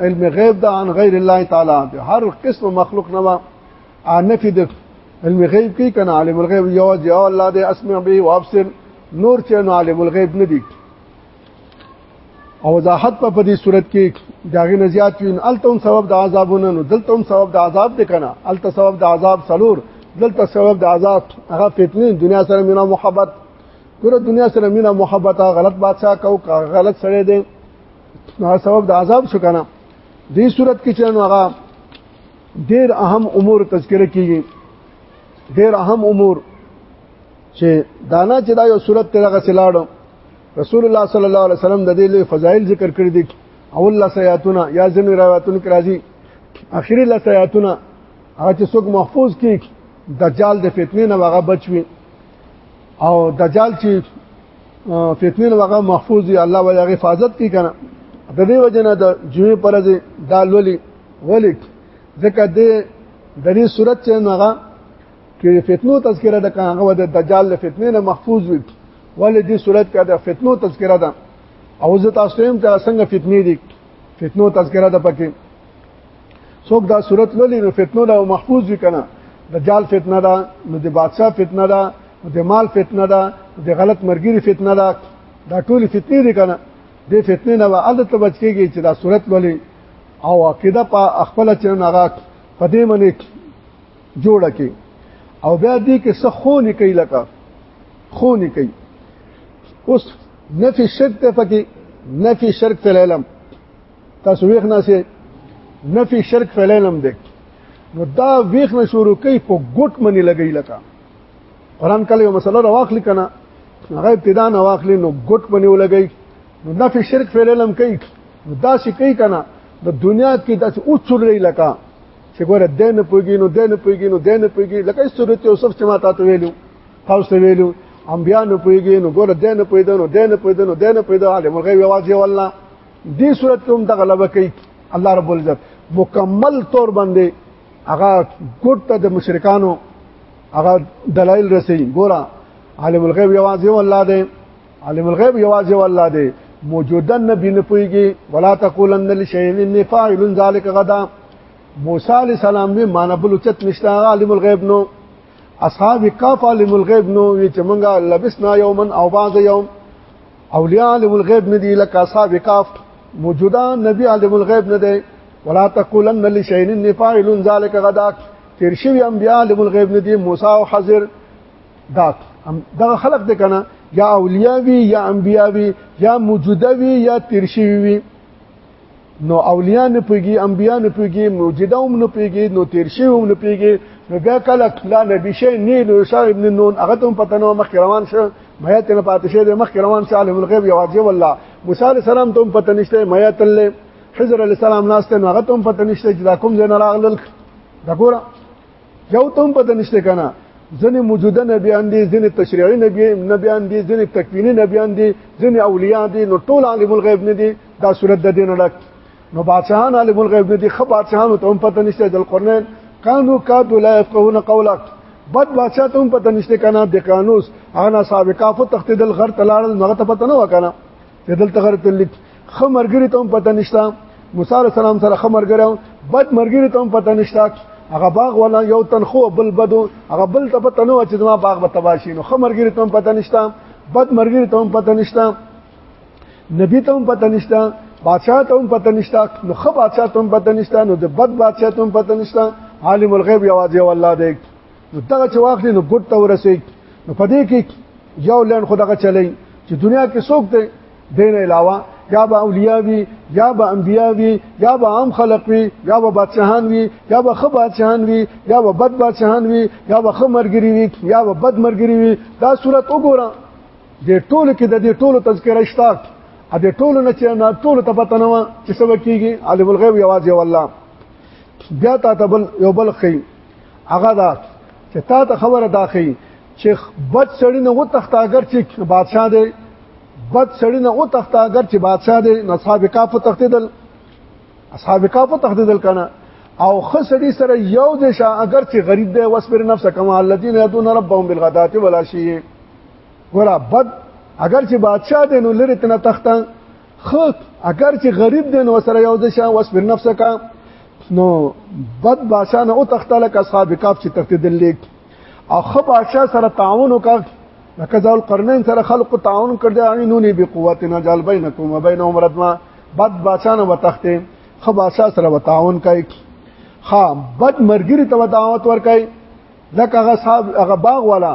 علم غیب دا عن غیر الله تعالی دی هر قسم مخلوق نه ما نفي د علم غیب کې کنه عالم الغیب یو دی او الله دې اسمع به او ابصر نور چې نو عالم الغیب نه دی او وضاحت په دې صورت کې داغه نزيات وین التم سبب د عذابونه نو دلتم سبب د عذاب دې کنه الته سبب د عذاب سلور دلته سبب د عذاب هغه فتنه دنیا سره مینا محبت ګوره دنیا سره مینا محبت غلط بادشاہ کو غلط سره دی نو سبب د عذاب شو کنه دې صورت کې چې نو هغه ډېر اهم امور تذکره کیږي ډېر اهم امور چې دانا چې دا یو صورت ته دغه سلاړو رسول الله صلی الله علیه وسلم د دې لوی فضایل ذکر کړی دي اول لسیاتونه یا ځینې روایتونو کې راځي اخیری لسیاتونه هغه چې څوک محفوظ کی دجال د فتنې نه هغه بچوي او دجال چې فتنه لغه محفوظ دی الله ولا حفاظت کی کنه د دې وجنه د جمعې پر ځای دا لولي ولیک ځکه د د دې صورت چې هغه کې فتنو تذکره د کانغه د دجال له فتنې نه محفوظ وي ولې دې صورت کې د فتنو تذکره ده او زه تاسو هم چې څنګه فتنې دي فتنو تذکره ده پکې څوک دا صورت لولي نو فتنو له محفوظ وي کنه د جال فتنه ده نو د بادشاہ فتنه ده نو د مال فتنه ده نو د غلط مرګري فتنه ده دا ټول فتنې دي کنه د فتنې نه وعده ته بچ کېږي چې دا صورت لولي او عقیده په خپل چرن هغه په دې منې جوړه کې او بیا دې کې څه خو نه کوي لکه خو نه کوي اوس نفي شرک ته پکې نفي شرک فی العلم تاسو ویښ نه سي نفي شرک فعلم ده نو دا ویښ نه شروع کوي په ګټ منی لګی لکه قران کله یو مسله راوخلی کنه هغه ابتدا نه واخلی نو ګټ منی ولګی نو نفي شرک فعلم کوي دا شي کوي کنه د دنیا کې داسې اوڅول لکه چې ګوره دین پوګي نو دین پوګي نو دین پوګي لکه سورته یوسف چې ما تاسو ویلو تاسو ویلو انبیا نه پوګي نو ګوره دین پویدنو دین پویدنو دین پویدنو عالم الغیب واځي والله دې صورت کې هم د غلبه کوي الله رب العزت مکمل طور باندې هغه ګډ ته د مشرکانو هغه دلایل رسي ګوره عالم الغیب یوازې والله دی عالم الغیب یوازې والله دی موجودا نبی نه پويږي ولا تقولن لشيء اني فاعل ذلك غدا موسی علی السلام به مان بل چت نشتا عالم الغیب نو اصحاب کاف عالم الغیب نو چې مونږه لبسنا یوما او بعض یوم اولیاء عالم الغیب ندی لکه اصحاب کاف موجوده نبی عالم الغیب نه دی ولا تقولن لشین ان فاعل ذلک غدا تیر شوی انبیاء عالم الغیب نه دی موسی او حضر دا دغه خلق د کنه یا اولیاء وی یا انبیاء وی یا موجوده وی یا تیر شوی وی نو اولیاء نه پیږي انبیاء نه پیږي معجزه هم نه پیږي نو تیر شي هم نه پیږي نو بیا کله کله نبی شي نه نو صاحب ابن نون هغه ته پته نو مخ روان شه مې ته نه پاتې شه د مخ روان شه عالم الغیب یواځې والله موسی علی السلام ته پته نشته مې ته حضر علی السلام ناشته نو هغه ته پته نشته چې دا کوم ځای نه راغلل دا ګوره یو تم پته نشته کنه ځنې موجوده نبیان دي ځنې تشریعي نبی نبیان دي ځنې تکوینی نبیان دي ځنې اولیاء دي نو ټول عالم الغیب نه دي دا صورت د دین ډک نو بادشاہان عالم الغیب نه دي خو بادشاہان ته هم پته نشته د قرآن کانو کاد لا يفقهون قولک بد بادشاہ ته هم پته نشته کنه د قانوس انا صاحب کافو تختیدل غر تلاړل مغه ته پته نه وکنه دلته غره تل خه مرګري ته پته نشته موسی عليه السلام سره خه مرګري بد مرګري ته پته نشته هغه باغ ولا یو تن خو بل بدو هغه بل ته پته نو چې ما باغ به تباشي نو خه مرګري ته پته نشته بد مرګري ته پته نشته نبی ته پته نشته بادشاہ ته پته نشته نو خه بادشاہ ته پته نشته نو د بد بادشاہ ته پته نشته عالم الغیب یوازې والله دې نو دغه چې واخلي نو ګډ ته ورسي نو پدې کې یو لند خو دغه چلی چې دنیا کې څوک دی دین علاوه یا به اولیاء وي یا به انبیا وي یا به عام خلق وي یا به بادشاهان وي یا به خ بادشاهان وي یا به بد بادشاهان وي یا به خ مرګري وي یا به بد مرګري وي دا صورت وګوره د ټولو کې د دې ټولو تذکرہ شته ا دې ټولو نه چې نه ټولو ته پته نه و چې سبا کیږي عالم الغیب یوازې والله بیا تا ته بل یو بل خي هغه دا چې تا ته خبره دا خي چې بد سړی نه و تخت اگر چې بادشاہ دی بد سړی نه و تخت اگر چې بادشاہ دی اصحاب کاف تختیدل اصحاب کاف تختیدل کنه او خسړی سره یو د شا اگر چې غریب دی وسبر نفس کما الذين يدون ربهم بالغداة والعشي ګور بد اگر چې بادشاہ دی نو لری تنه تخت خود اگر چې غریب دی نو سره یو د شان واسبر نفسک نو بد بادشاہ نه او تختله کا اصحاب کاف چې تخت دلیک او خو بادشاہ سره تعاون وکړ لکه ځول قرنین سره خلق تعاون کړ دی عینونی به قوت نه جال بینکم وبینهم ردما بد بادشاہ نه وتخته خو بادشاہ سره وتعاون کوي ها بد مرګری ته دعوت ورکای لکه هغه صاحب هغه باغ والا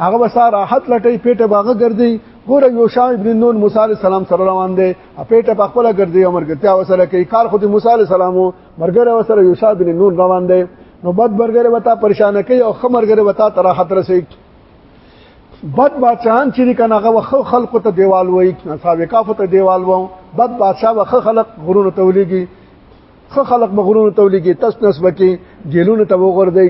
هغه وسا راحت لټي پیټه باغه ګرځي ګوره یو شام ابن نون موسی علی السلام سره روان دی پیټه په خپل ګرځي او مرګتیا وسره کوي کار خو د موسی علی السلام مرګره وسره یو شام ابن نون روان دی نو بد مرګره وتا پریشان کوي او خمرګره وتا تر راحت رسي بد بادشاہان چې کنه هغه وخ خلق ته دیوال وای اصحاب کاف ته دیوال وو بد بادشاہ وخ خلق غرونه تولیږي خ خلق مغرونه تولیږي تس نس بکی جیلونه ته وګرځي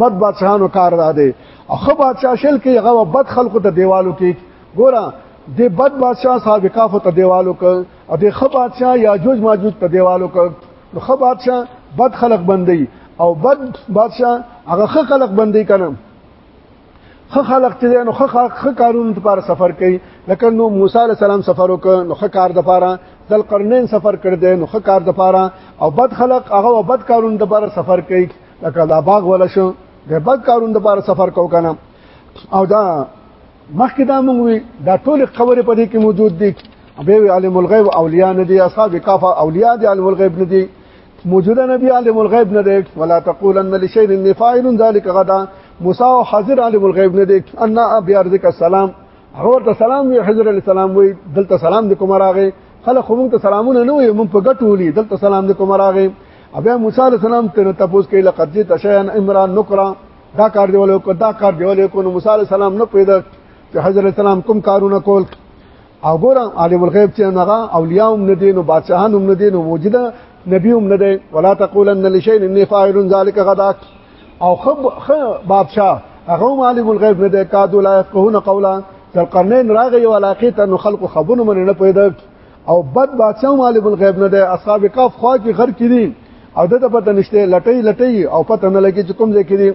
بد بادشاہانو کار را دی او خو بادشاہ شل کې هغه بد خلکو ته دیوالو کې ګوره د بد بادشاہ صاحب کاف ته دیوالو ک او د خ بادشاہ یاجوج ماجوج ته دیوالو ک نو خ بادشاہ بد خلق بندي او بد بادشاہ هغه خ خلق بندي کنه خه خلق چې نو خه خه کارونو لپاره سفر کوي لکه نو موسی عليه السلام سفر وکړ نو خه کار د لپاره ذل قرنین سفر کړ دې نو خه کار د لپاره او بد خلق هغه بد کارونو لپاره سفر کوي لکه دا باغ ولا شو د بد کارونو لپاره سفر کو کنه او دا مخکې دا مونږ وی دا ټول خبره پدې کې موجود دي به عالم الغیب اولیاء نه دي اصحاب کاف اولیاء دي عالم الغیب نه دي موجوده نبی عالم الغیب نه دی ولا تقولن لشیء انی فاعل ذلک غدا موسی او حاضر عالم الغیب نه دی ان ابي ارزق السلام حور ته سلام وی حضرت علی السلام وی دلته سلام د کوم راغی خلک خو موږ ته سلامونه نه وي موږ په ګټولې دلته سلام د کوم راغی ابي موسی علی السلام ته تاسو کې لقد جئت شيئا امرا نکرا دا کار دی ولې کو دا کار دی ولې کو نو موسی علی السلام نه پیدا چې حضرت السلام کوم کارونه کول او ګور عالم الغیب چې هغه اولیاء هم نه دي نو بادشاہان هم نه دي نو موجوده نبی هم نه دی ولا تقولن لشیء انی فاعل ذلک غدا او خب خ بادشاہ هغه عالم الغیب نه دی کادو لا يفقهون قولا ذلقرنین راغی ولاقی ته نو خلق خبونه من نه پیدا او بد بادشاہ عالم الغیب نه دی اصحاب کاف خوا کې غر کړي او دته پته نشته لټي لټي او پته نه لګي چې کوم ځای کړي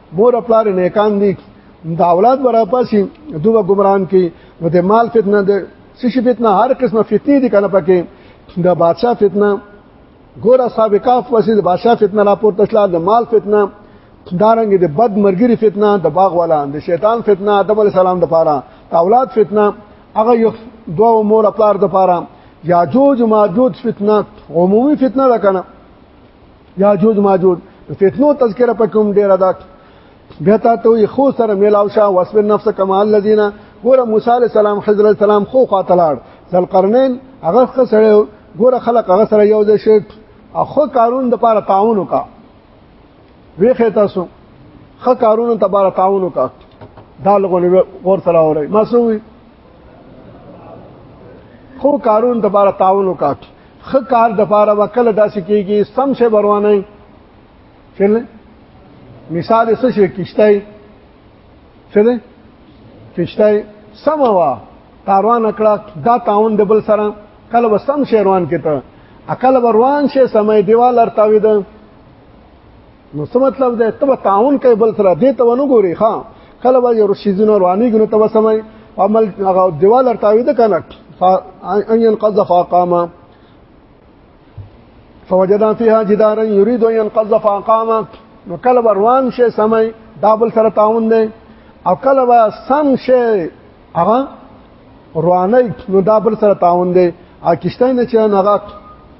مور خپل نیکان دي دا اولاد برا پاسي دوه ګمران کې نو د مال فتنه د سشي فتنه هر قسمه فتنه دي کنه پکې د بادشاہ فتنه ګور اصحاب کاف پسې د بادشاہ فتنه راپور تشلا د مال فتنه دارنګ د بد مرګري فتنه د باغ والا د شیطان فتنه آدم علی السلام د پاره د اولاد فتنه هغه یو دوه مور خپل د پاره یاجوج ماجوج فتنه عمومي فتنه ده کنه یا جوج ماجوج فتنو تذکرہ پکوم ډیر ادا بیا تا ته خو سره میلاو شه واسبر نفس کما الذین ګوره موسی علی السلام خضر علی السلام خو خاطلاړ ذل قرنین هغه څه سره ګوره خلق هغه سره یو ځای شي اخو قارون د پاره تعاون وکا ویخه تاسو خ قارون د پاره تعاون وکا دا لغونه ور سره اوري مسوي خو قارون د پاره تعاون وکا خ کار د پاره وکړه داسې کیږي سم شه بروانه چل مثال څه شي کیشتای چل کیشتای سم وا کاروان کړه دا تاون د بل سره کله وسم شهروان کته عقل وروان شه سمې دیوال ارتاوي ده نو څه مطلب ده ته تعاون کوي بل سره دې ته ونه ګوري ها کله به یو شیزونه رواني ګنه ته سمای عمل هغه دیوال ارتاوي ده کنه ان ينقض فاقاما فوجدا فيها جدارا يريد ان ينقض فاقاما نو کله به روان شي سمای دا بل سره تعاون ده او کله به سم شي هغه رواني نو دا بل سره تعاون ده ا کشته نه چې هغه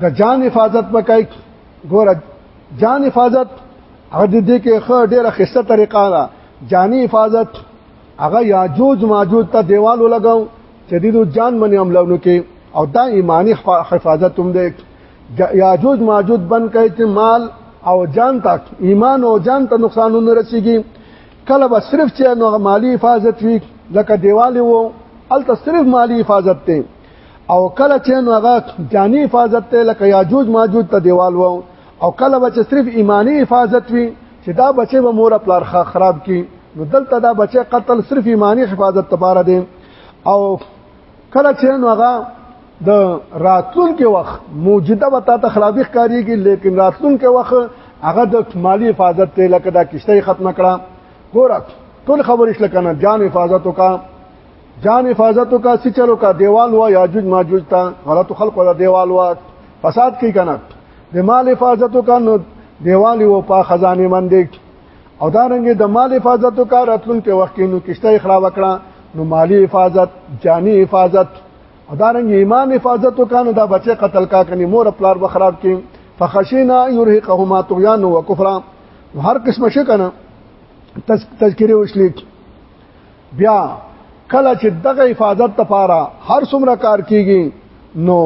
د جان حفاظت وکای ګور جان حفاظت هغه دې کې خو ډیره خسته طریقه ده جانی حفاظت هغه یاجوج ماجوج ته دیوال ولګاو چې دې جان منی عملونو کې او دا ایمانی حفاظت هم ده یاجوج ماجوج بن کای چې مال او جان تک ایمان او جان ته نقصانونه رسیږي کله به صرف چې نو مالی حفاظت وي لکه دیوال وو الته صرف مالی حفاظت ته او کله چې نو هغه جانی حفاظت ته لکه یاجوج ماجوج ته دیوال وو او کله به چې صرف ایمانی حفاظت وي چې دا بچي به مور خپل خراب کی نو دلته دا بچي قتل صرف ایمانی حفاظت لپاره دی او کله چې نو هغه د راتلونکو وخت موجوده به تا ته خرابې ښکاریږي لیکن راتلونکو وخت هغه د مالی حفاظت ته لکه دا کشته ختم کړه ګوره ټول خبرې شل کنه جان حفاظت وکړه جان حفاظت کا سچلو کا دیوال وا یاجوج ماجوج تا غلط خلق ولا دیوال وا فساد کی کنه د مال حفاظت کا نو دیوال و په خزانه مندې او دا رنګ د مال حفاظت کا راتلونکو وخت کې نو کشته خراب کړه نو مالی حفاظت جانی حفاظت او دا رنګ ایمان حفاظت کا نو دا بچي قتل کا کني مور پلار به خراب کړي فخشینا یرهقهما طغیان و کفرا هر قسم شي کنه تذکره وشلیک بیا کله چې دغه حفاظت لپاره هر څومره کار کیږي نو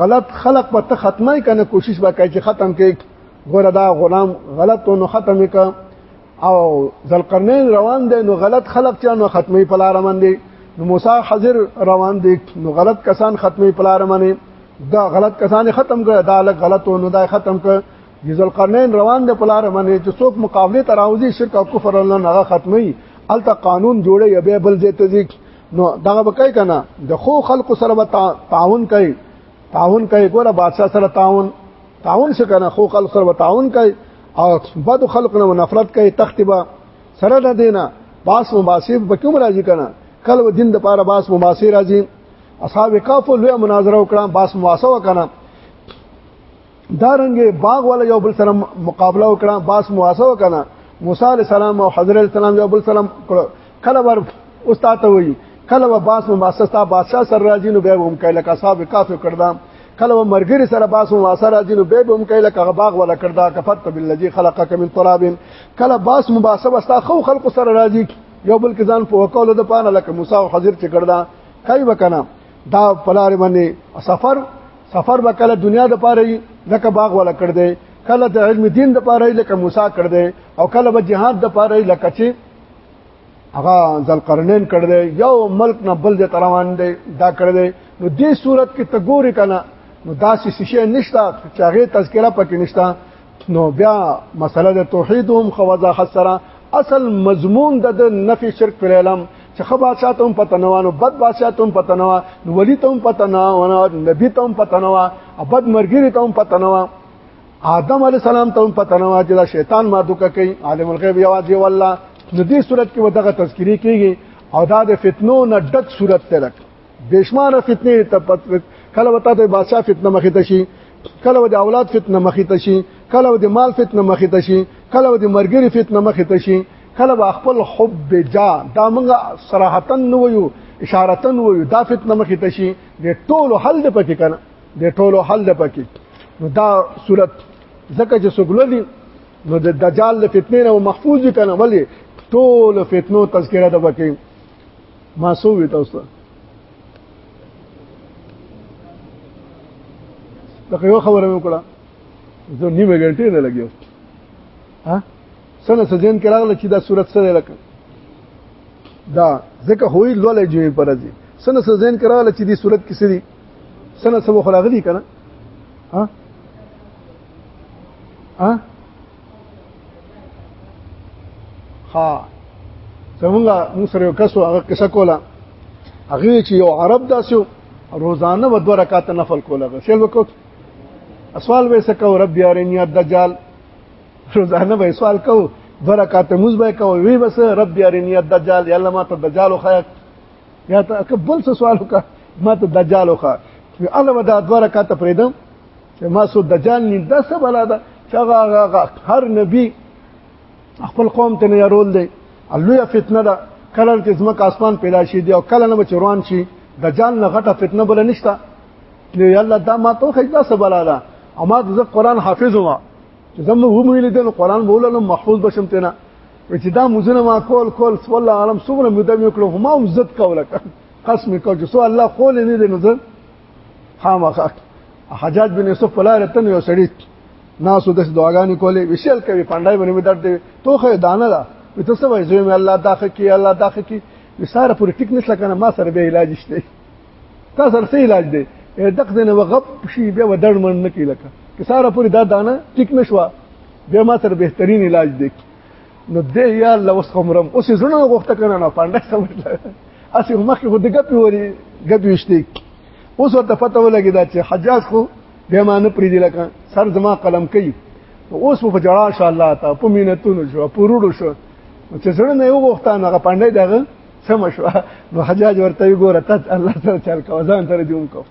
غلط خلق به ته ختمه کنه کوشش وکړي چې ختم کې ګوره دا غلام غلط نو ختم وکړي او ذلقرنین روان دی نو غلط خلق چې نو ختمي په لار باندې نو موسی حاضر روان دی نو غلط کسان ختمي په لار باندې دا غلط کسان ختم کړ دا لک غلط نو دا ختم کړ د ذوالقرنین روان د پلار باندې چې څوک مقابله تراوزی شرک او کفر الله نه ختمي الته قانون جوړي به بل ځای ته ځي نو دا به کوي کنه د خو خلق سره به تعاون کوي تعاون کوي ګوره بادشاہ سره تعاون تعاون څه کنه خو خلق سره به تعاون کوي او بد خلق نه نفرت کوي تختبه سره نه دینا باس مباسب به کوم راځي کنه کله دین د پاره باس مباسب راځي اصحاب کاف لوی مناظره وکړه باس مواسه وکړه دا رنګه باغ ولا یو بل سره مقابله وکړه باس مواسه وکړه موسی علی السلام او حضرت السلام یو بل سره کله ور استاد ته وی کله و باس مواسه تا بادشاہ سره راځي نو به هم کله کا صاحب کافه کړدام کله و مرګری سره باس مواسه راځي نو به هم کله کا باغ ولا کړدا کفت بالذي خلقک من تراب کله باس مواسه وستا خو خلق سره راځي یو بل کزان په وکولو د پانه لکه موسی او حضرت چې کړدا کوي وکنه دا پلار باندې سفر سفر به کله دنیا د پاره وي لکه باغ ولا کړ دی کله د علم دین د پاره وي لکه موسی کړ دی او کله به جهاد د پاره وي لکه چې هغه ځل قرنین کړ دی یو ملک نه بل د روان دی دا کړ دی نو دې صورت کې ته ګوري کنه نو داسې شیشه نشته چې هغه تذکرہ پکې نشته نو بیا مسله د توحید هم خوځه خسره اصل مضمون د نفي شرک پر علم چې خبا چاته هم پته نه وانه بد بادشاہ ته هم پته نه وانه ولی ته هم پته نه وانه نبی ته هم پته نه وانه ابد مرګری ته هم پته نه وانه آدم علی السلام ته هم پته نه وانه چې شیطان ما دوکه کوي عالم الغیب یوازې والله ندی صورت کې ودغه تذکری کیږي او دا د فتنو نه ډک صورت ته راکړي بشمار فتنه ته پت کله وتا ته بادشاہ فتنه مخې ته شي کله د اولاد فتنه مخې ته شي کله د مال فتنه مخې ته شي کله د مرګري فتنه مخې ته شي کله به خپل حب جا دا موږ صراحتا نو یو اشارتا نو یو دا فتنه مخې ته شي د ټولو حل د پکې کنه د ټولو حل د پکې نو دا صورت زکه چې سګللی نو د دجال د فتنې نه محفوظ کنه ولی ټول فتنو تذکرہ د پکې ما سو وی تاسو ته لکه یو خبره مې وکړه زه نیمه غنټه نه لګیو ها سره سجن کراغله چې دا صورت سره لکه دا ځکه هوی لولې جوې پرځي سنه سزین کراله چې دې صورت کې سړي سنه سبو خلاغلی کنه ها ها ها زمونږه موږ سره یو کس هغه کیسه کوله هغه چې یو عرب داسې روزانه و دوه رکعات نفل کوله شل وکړ سوال به سکو رب یارین یا دجال روزانه به سوال کو دوه رکعات موږ به کو وی بس رب یارین یا دجال یا الله ما ته دجال خو یا ته کبل سوال وکړه ما ته دجال خو الله ودا دوه رکعات پرېدم چې ما سو دجال نه د څه بلا ده چې هغه هر نبی خپل قوم ته نه رول دی لوی فتنه ده کله چې زمکه اسمان پیدا شي دی او کله نه چروان شي دجال نه غټه فتنه بل نشته نو یاله دا ما ته خجدا سبلا ده او ما د قرآن حافظ ما چې زمو هم ویل دي نو قرآن بولنه محفوظ بشم تینا چې دا مزونه ما کول کول سو الله عالم څومره مدام وکړو ما هم عزت کوله قسم کو چې سو الله خول نه دي نو خامخا حجاج بن یوسف په لار تن یو سړی ناسو د دعاګانې کولې وشل کوي پاندای باندې درد دی توخه دانه ده په تاسو وای زوی مې الله داخه کی الله داخه کی وساره پوری ټیک نشل کنه ما سره به علاج شته تا سره څه علاج دی دغه دنه وغب شي بیا ودړ من نه کی لکه کساره پوری دا دانه ټیک نشوا بیا ما سره بهترین علاج دی نو دې یا الله اوس خمرم اوس یې زړه غوښته کنه نه پانډه سمټل اسی هم کې خود ګپي وری ګپي وشتي اوس ورته پته ولګی دا چې حجاج خو به ما نه پری دی لکه سر زما قلم کوي اوس په جړا شاء الله تا په مينتونو شو پروړو شو چې زړه نه یو غوښته نه پانډه دغه سم شو نو حجاج ورته ګوره ته الله سره چل کوزان سره دیوم کو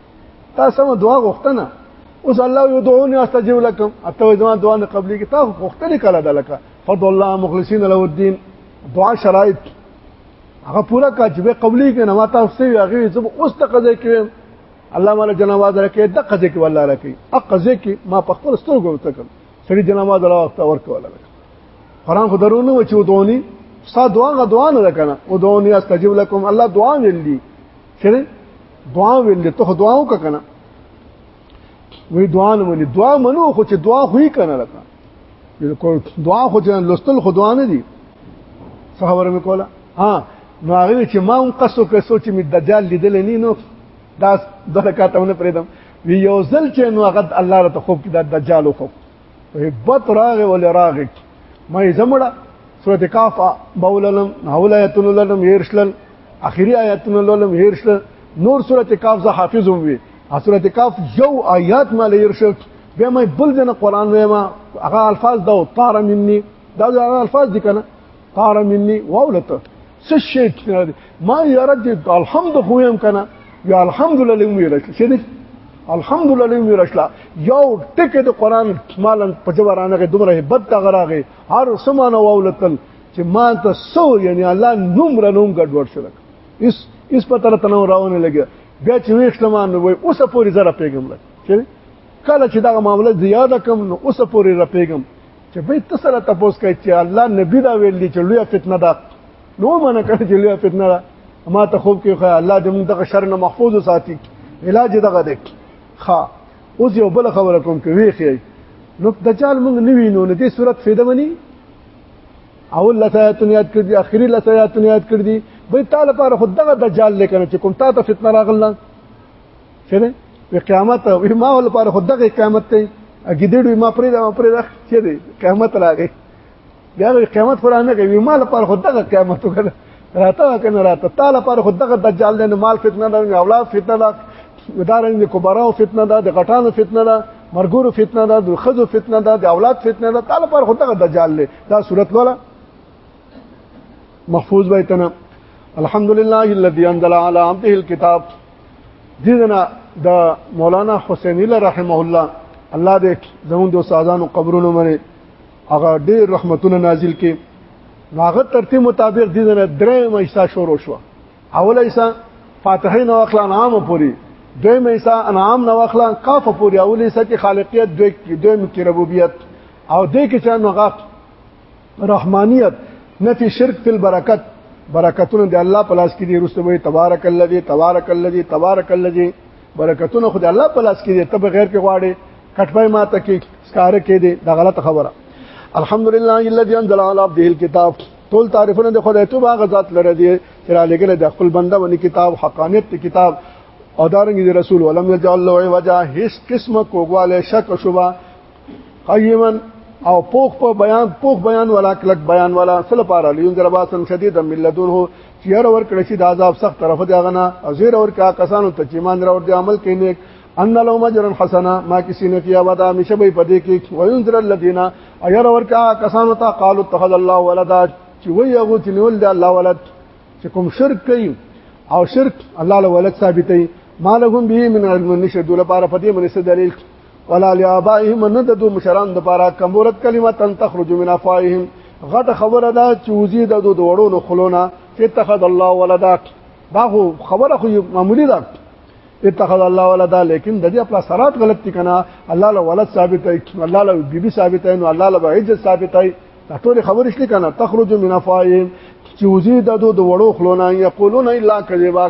تا سم دعا غوښتنه اوس الله يدعوني استجيب لكم اته زما دعا نه قبلي کې تا غوښتنه کړه د لکه فضل الله مخلصين له الدين دعا شرایط هغه پورا کا چې به قبلي کې نه ما تاسو یې هغه زب اوس ته قضا کې الله مال جنواز راکې د قضا کې والله راکې ا قضا کې ما په خپل سترګو وته کړ سړي جنواز لا وخت اور کوله قرآن خو درونه و چې ودونی ستا دعا غ دعا نه کنه ودونی استجب لكم الله دعا ویل دي شری دعا ویل ته دعا وکړه کنه وی دعا نه ولې دعا منو خو چې دعا خو یې کنه لکه بالکل دعا خو چې لوستل خو دعا نه دي څه خبره مې کوله ها نو هغه چې ما هم قصو کې سوچ مې دجال لیدل نه نو دا دغه کاته ونه پرېدم وی یو ځل چې نو هغه الله تعالی خوب کې د دجال خوب هبت راغه ول راغه مې زمړه سورته کاف بوللم حول آیتن لولم هیرشلن اخیری آیتن لولم هیرشلن نور سورته کاف زه حافظ هم وی سورته کاف یو آیات مال هیرشل بیا مې بل دنه قران وېما هغه الفاظ دا طار مني دا الفاظ دي کنه طار مني واولته څه شي نه دي ما یاره دې الحمد خو هم کنه یا الحمدلله لوم ویل چې دې الحمدلله لوم ویل شلا یو ټکه د قران مالن په جوارانه کې دومره بد تغراغه هر سمانه وولتل چې ما ته سو یعنی الله نوم را نوم ګډوډ شو اس اس په تر تنو راونه لګي بیا چې وښلمان نو وای اوسه پوری زره پیغام لګ چې کله چې دا معاملې زیاده کم نو اوسه پوری را پیغام چې به تاسو له تاسو کوي چې الله نبی دا ویل دي چې لوی فتنه ده نو معنی کړ چې لوی فتنه ده ما ته خوب کې خو الله دې موږ دغه شر نه محفوظ وساتي علاج دغه دی ها اوس یو بل خبره کوم کې ویخی نو دجال موږ نه وینو نه دې صورت فایده مني اول لسایتون یاد کړ دي اخري لسایتون یاد کړ دي به تعالی پر خود دغه دجال لیکنه چې کوم تا ته فتنه راغله چیرې په قیامت او ما ول پر خود دغه قیامت ته اګیدړو ما پرې دا پرې دا چیرې قیامت راغی بیا قیامت قران نه کوي ما ول پر خود دغه قیامت وکړه راته کنه راته تعالی پر خود دغه دجال نه مال فتنه ده اولاد فتنه ده ودارنګ د کبراو فتنه ده د غټانو فتنه ده مرګورو فتنه ده د خزو فتنه ده د اولاد فتنه ده تعالی پر خود دغه دجال له دا صورت ولا محفوظ بيتنا الحمد لله الذي انزل على عبده الكتاب دیدنه د مولانا حسینی رحمه الله الله دې زموږ د استادانو قبرونو باندې هغه ډېر رحمتونه نازل کړي هغه ترتیب مطابق دي نه درې مېسا شروع شو اوله ایسا فاتحه نو اخلا نام پوری دوی مېسا انعام نو اخلا قاف پوری اوله ایسا چې خالقیت دوی دوی کې ربوبیت او دې کې چې نو غاف رحمانیت نفی شرک فی البرکت برکتونه د الله په لاس کې دي رسته وي تبارک الذی تبارک الذی تبارک الذی برکتونه خو د الله په لاس کې دي ته بغیر کې غواړي کټپای ما ته کې سکاره کې دي دا غلط خبره الحمدلله الذی انزل علی عبده الكتاب ټول تعریفونه د خدای ته باغ ذات لره دي چې را لګل د خپل بنده باندې کتاب حقانیت ته کتاب او دارنګ دي رسول ولم یجعل له وجه هیڅ قسمه کوګواله شک شوبه قیمن او پوخ په بیان پوخ بیان ولا کلک بیان ولا سل پارا لیون در باسن شدید ملتون هو چیر ور کړی چې د عذاب سخت طرف دی غنا او زیر ور کا کسانو ته چې مان راوړ دی عمل کینې ان لو مجرن حسنا ما کسی نه کیا ودا مشه به پدې کې وینذر الذین ایر ور کا کسانو ته قالو اتخذ الله ولدا چې وی هغه چې نیول دی الله ولد چې کوم شرک کوي او شرک الله له ولد ثابتې ما لهم به من علم نشد لپاره پدې منسه دلیل ولا لابائهم نه د دو مشران د پاره کمورت کلمه تن تخرج من افواههم غټه خبره ده چې وزي د دو دوړو نو خلونه اتخذ الله ولدا دا خو خبره خو معمولی ده اتخذ الله ولدا لیکن د دې خپل سرات غلط دي کنه الله له ولد ثابت دی الله له بیبي ثابت دی نو الله له عزت ثابت دی دا ټول خبرې شلې کنه تخرج من افواههم چې وزي د دو دوړو خلونه یقولون الا کذبا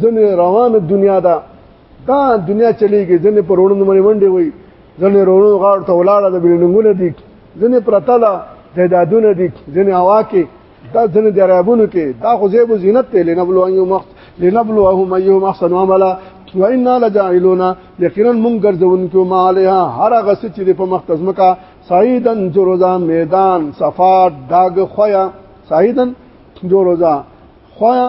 ځنې روانه دنیا ده دا دنیا چلیږي ځنې پر وړاندې باندې منډي وي ځنې روړو غاړ ته ولاړه د بلډینګونه دي ځنې پرتله جیدادونه دي ځنې هوا کې دا ځنې د عربونو کې دا خو زیب زینت ته لنبلو ایو مخت لنبلوهم ایو محسن عملا وإنا لجاعلون یقینا مونږ ګرځونکو ما عليها هر هغه څه چې په مخ تزمکا سعیدن جروزا میدان صفات داغ خویا سعیدن جروزا خویا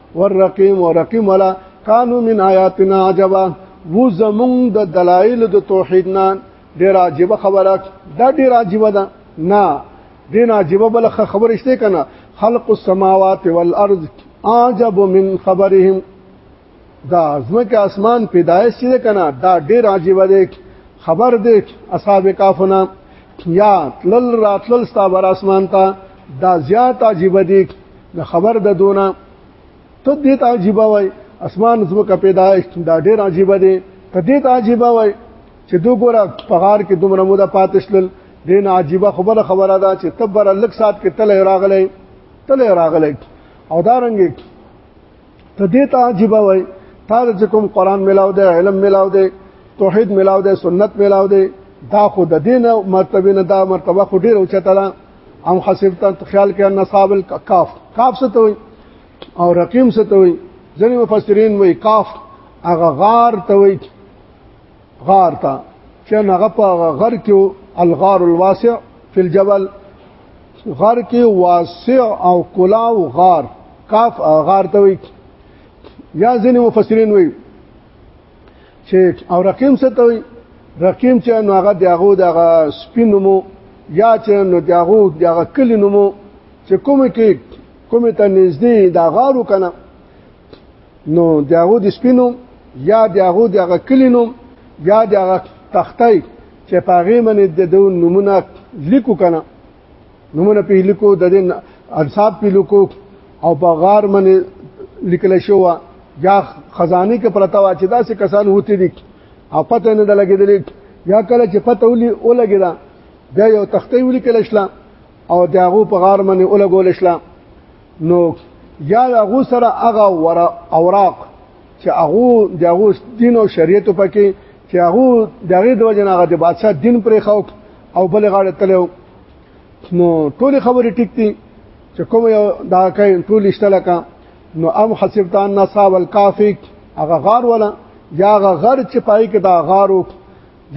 والرقيم ورقيم ولا كانوا من آياتنا عجبا وو زمون د دلایل د توحید نه ډیر عجیب خبره دا ډیر عجیب ده نه دین عجیب بل خبره شته کنه خلق السماوات والارض عجب من خبرهم دا ځمکه اسمان پیدایش شته کنه دا ډیر عجیب ده خبر دې اصحاب کافنا یا تلل راتلل ستا بر اسمان ته دا زیات عجیب دي نه خبر د دونه ته دې ته عجیب وای اسمان زمکه پیدا دا ډېر عجیب دی ته دې ته عجیب وای چې دو ګوره پغار کې دومره موده پاتشل دین عجیبه خبره خبره ده چې تبر لک سات کې تل راغلی تل راغلی او دا رنګ ته دې ته عجیب وای تا چې کوم قران ملاو دی علم ملاو دی توحید ملاو دی سنت ملاو دی دا خو د دین مرتبه نه دا مرتبه خو ډیر اوچته ده ام حسبت خیال کې ان اصحاب الکاف کاف څه ته وي او رقیم څه ته وي ځینې مفسرین وایي کاف هغه غار ته وایي غار ته چې هغه په غر کې الغار الواسع فی الجبل غر کې واسع او کلاو غار کاف غار ته وایي یا ځینې مفسرین وایي چیټ او رقیم څه ته وي رقیم چې نو هغه دغه دغه سپینمو یا چې نو دغه دغه کلی نومو چې کوم کې کوم ته نږدې دا غارو کنه نو دغه د سپینو یا دغه دغه کلی نوم یا دغه تختای چې پاغې منې د دوه نمونه لیکو کنه نمونه په لیکو د دین انصاب په لیکو او په غار منې لیکل شو یا خزانی کې پرتا وا چې داسې کسان وته دي او پته نه لګیدل یا کله چې پته ولي او لګیدا بیا یو تختې ولي کله شلا او داغو په غار منې او لګول شلا نو یا هغه سره هغه ورا اوراق چې هغه دغه دین او شریعت پکې چې هغه دغه د وجه نه هغه د بادشاہ دین پرې خو او بل غاړه تلو نو ټول خبرې ټیک دي چې کوم یو دا کوي ټول اشتلکا نو ام حسبت ان اصحاب الكهف هغه غار ولا یا هغه غر چې پای کې دا غارو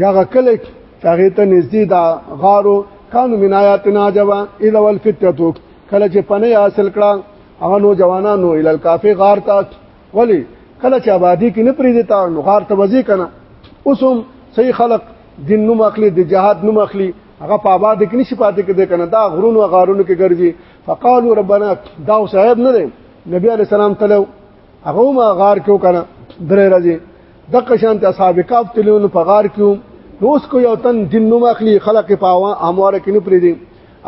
یا هغه کله چې هغه ته نږدې دا غارو کانو من آیاتنا جوا اذا والفتتو کله چې پنه حاصل کړه هغه نو جوانانو ال الكهف غار ته ولی کله چې آبادی کې نه پریږدي تا نو غار ته وځي کنه اوسم صحیح خلق دین نوم اخلي د جهاد نوم اخلي هغه په آباد کې نشي پاتې کېدی کنه دا غرونو غارونو کې ګرځي فقالو ربنا دا صاحب نه دی نبی علی السلام تلو هغه ما غار کې وکنه درې راځي د قشان ته اصحاب کاف تلو په غار کې نو اس کو یو تن دین نو مخلی خلق په اوا اموار کې نه پریدي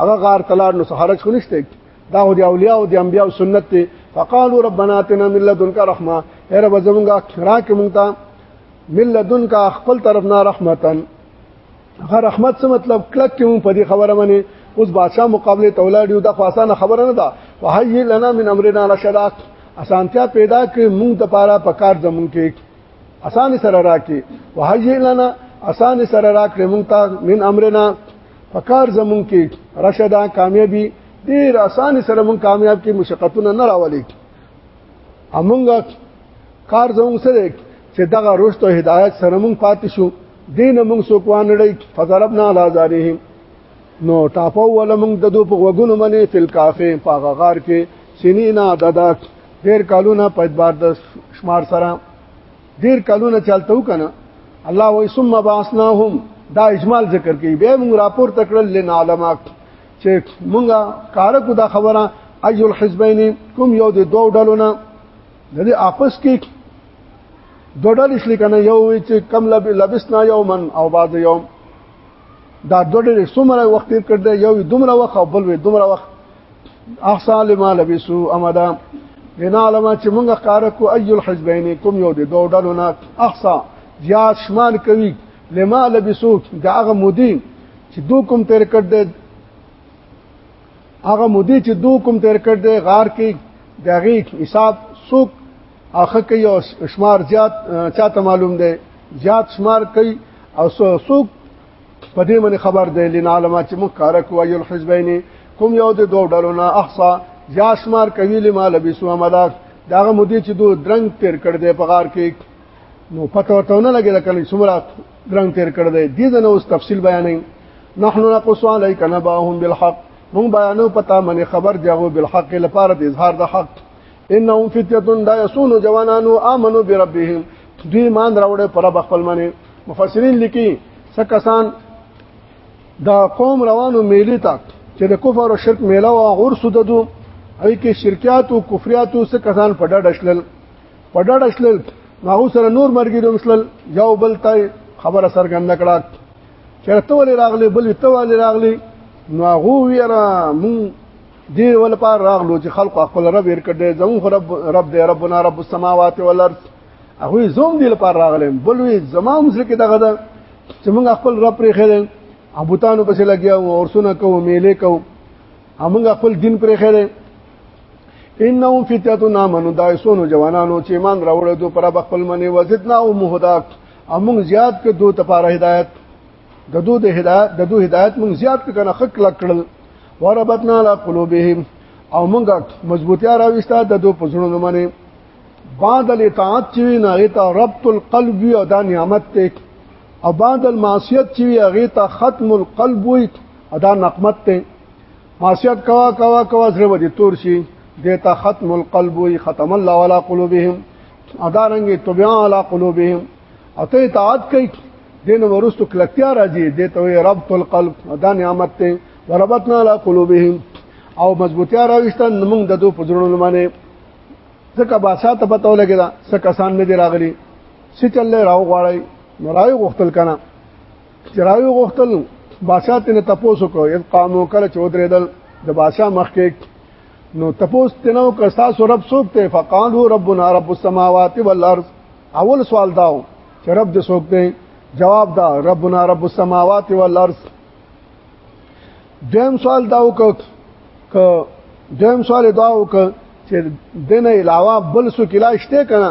هغه غار تلار نو سحرج کو نشته دا هو دی اولیاء او دی انبیاء سنت ته فقالو ربنا اتنا من لدنک رحمه اے رب زمونږه راکې مونږ ته من لدنک خپل طرف نه رحمتن هر رحمت څه مطلب کلک کې مون په دې خبره باندې اوس بادشاہ مقابله تولا دیو دا خاصانه خبره نه ده وحی لنا من امرنا رشدا اسانتیا پیدا کړ مونږ د پاره په کار زمون کې اسان سره راکې وحی لنا اسان سره راکړې مونږ ته من امرنا په کار زمون کې رشدا کامیابی ډیر اسان سره مونږ کامیاب کې مشقتونه نه راولې امونګه کار زمون سره چې دغه رشد او هدایت سره مونږ پاتې شو دین مونږ سو کوان لړی فضربنا علی ذارهم نو ټاپو ول مونږ د دو په وګونو باندې فل کافه پاغه غار کې سنینا ددا ډیر کالونه په اعتبار د شمار سره ډیر کالونه چلته وکنه الله وای ثم باسناهم دا اجمال ذکر کوي به مونږ راپور تکړل لنعلمک چې مونږه کار کو دا خبره ايو الحزبین کوم یو د دوه ډلونه د دې آپس کې دوډل شل کنه یو وی چې کم لب لبسنا یومن او بعد یوم دا دوډل څومره وخت تیر کړ دی یو دومره وخت او بل وی دومره وخت احسا لما لبسو امدا بنا علما چې موږ کار کو ای الحزبین کوم یو دی دوډلو نه احسا زیات شمار کوي لما لبسو دا هغه مودي چې دو کوم تیر کړ دی هغه مودې چې دو کوم تیر کړ دی غار کې دغه حساب سوق اخه کوي او شمار زیات چاته معلوم دی زیات شمار کوي او سوق په دې باندې خبر دی لین علما چې مخکارک وایي الحزبین کوم یو د دوه ډلو نه احصا زیات شمار کوي لما لبسو عملاک داغه مودې چې دو درنګ تیر کړ دی په غار کې نو پته ورته نه لګی لکه څومره ګران تیر کړ دی دې د نو تفصیل بیانې نحن نقص عليك نباهم بالحق مون بیانو پتا منی خبر دیغو بالحق لپاره د اظهار د حق انهم فتيه دا يسون جوانانو امنو بربهم دوی مان راوړې پر خپل منی مفسرین لیکي سکسان دا قوم روانو میلی تا چې د کفر او شرک میله او عرس ددو هي کې شرکیات او کفریات او سکسان په ډډه شلل په ډډه شلل هغه سره نور مرګي دوم شلل یو بل ته خبره سرګند کړه چرته ولې راغلي بل ته ولې راغلي نو هغه ویرا مون دی ول پار راغلو چې خلق خپل رب ور کړي زمو رب رب دی ربنا رب السماوات والارض هغه زوم دی لپار راغلم بل وی زما مسل کې دغه ده چې موږ خپل رب پرې خېل ابوتانو پسې لګیا او ورسونه کوو میلې کوو امنګ خپل دین پرې خره انهم فتاتون امنو دا سونو جوانانو چې ایمان راوړ دو پر خپل منی وزدنا او مهدا امون زیات ک دو تپاره هدایت د دو د هدایت د دو هدایت مون زیات ک کنه خک لکړل وربتنا علی قلوبهم او مونږه مضبوطیا راويستا د دو پزړونو منی بعد الاطاعت چې نه ایتا ربط القلب او دا نعمت ته او بعد المعصیت چې هغه ته ختم القلب وي ادا نقمت ته معصیت کوا کوا کوا زړه ودی تور شي دیتا ختم القلب وی ختم الله علی قلوبهم ادا رنګ طبيعا علی قلوبهم اته اطاعت کوي دین ورستو کلکتیا راځي دیته وی ربط القلب ادا نعمت ته وربطنا علی قلوبهم او مضبوطیا راوستان موږ د دو پزړونو باندې ځکه باسا ته پته ولګی دا څه کسان نه دی راغلي څه چلې راو غواړي نو راوي غختل کنه چراوی غختل بادشاہ تنه تپوسو کو یل قامو کله چودریدل د بادشاہ مخکې نو تپوس تنو کستا سو رب سوک ته فقالو ربنا رب السماوات والارض اول سوال داو چې رب دې سوک ته جواب دا ربنا رب السماوات والارض دیم سوال داو ک ک دیم سوال داو ک چې دنه علاوه بل سو کلا شته کنه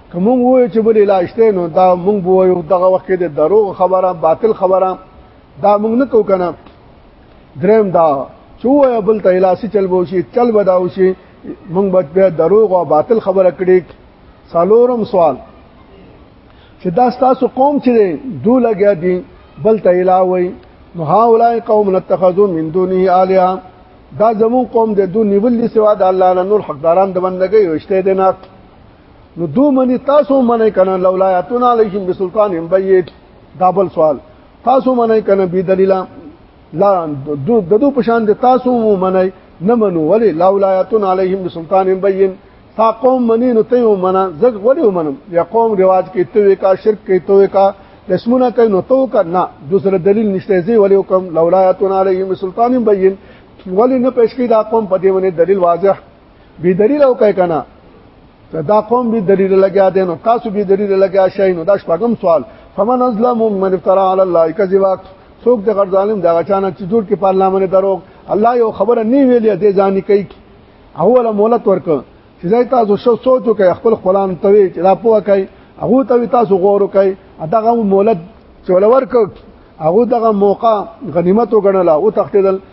کوم وایو چې بل علاج ته نو دا مونږ وایو دغه وخت کې د دروغ خبره باطل خبره دا مونږ نه کو کنه درم دا چوه بل ته علاج چل بو شي چل بداو شي مونږ به دروغ او باطل خبره کړي سالورم سوال چې دا تاسو قوم چې دوه لګیا دي بل ته علاج وایي نو هاولای قوم نتخذو من دونه الها دا زمون قوم د دون نیول دي سوا د الله نه نور حقداران د بندګي وشته دي نه نو دو منی تاسو منی کنه لولا یاتون علیهم بسلطان بیت دابل سوال تاسو منی کنه بی دلیل لا دو دو پشان د تاسو مو منی نه منو ولی لولا یاتون علیهم بسلطان بیت تا قوم منی نو ته منا زګ ولی منم یا قوم رواج کې ته کا شرک کې ته کا لسمونه کوي نو تو کا نه دوسر دلیل نشته زی ولی حکم لولا یاتون علیهم بسلطان بیت ولی نه پېښ کې دا قوم په دې باندې دلیل واضح به دلیل او کوي کنه دا قوم به دلیل لګیا دي نو تاسو به دلیل لګیا شئ نو دا شپږم سوال فمن ازلم من افترا علی الله کذبا څوک د غړ ظالم دا غچانه چې جوړ کې پارلمان دروغ الله یو خبره نه ویلې دې ځان کوي اوله مولت ورک چې ځای تاسو شو سوچ وکړئ خپل خپلان ته چې دا پوه کوي هغه ته تاسو غور وکړئ دغه مولت چې ولور ک هغه دغه موقع غنیمت وګڼله او تختیدل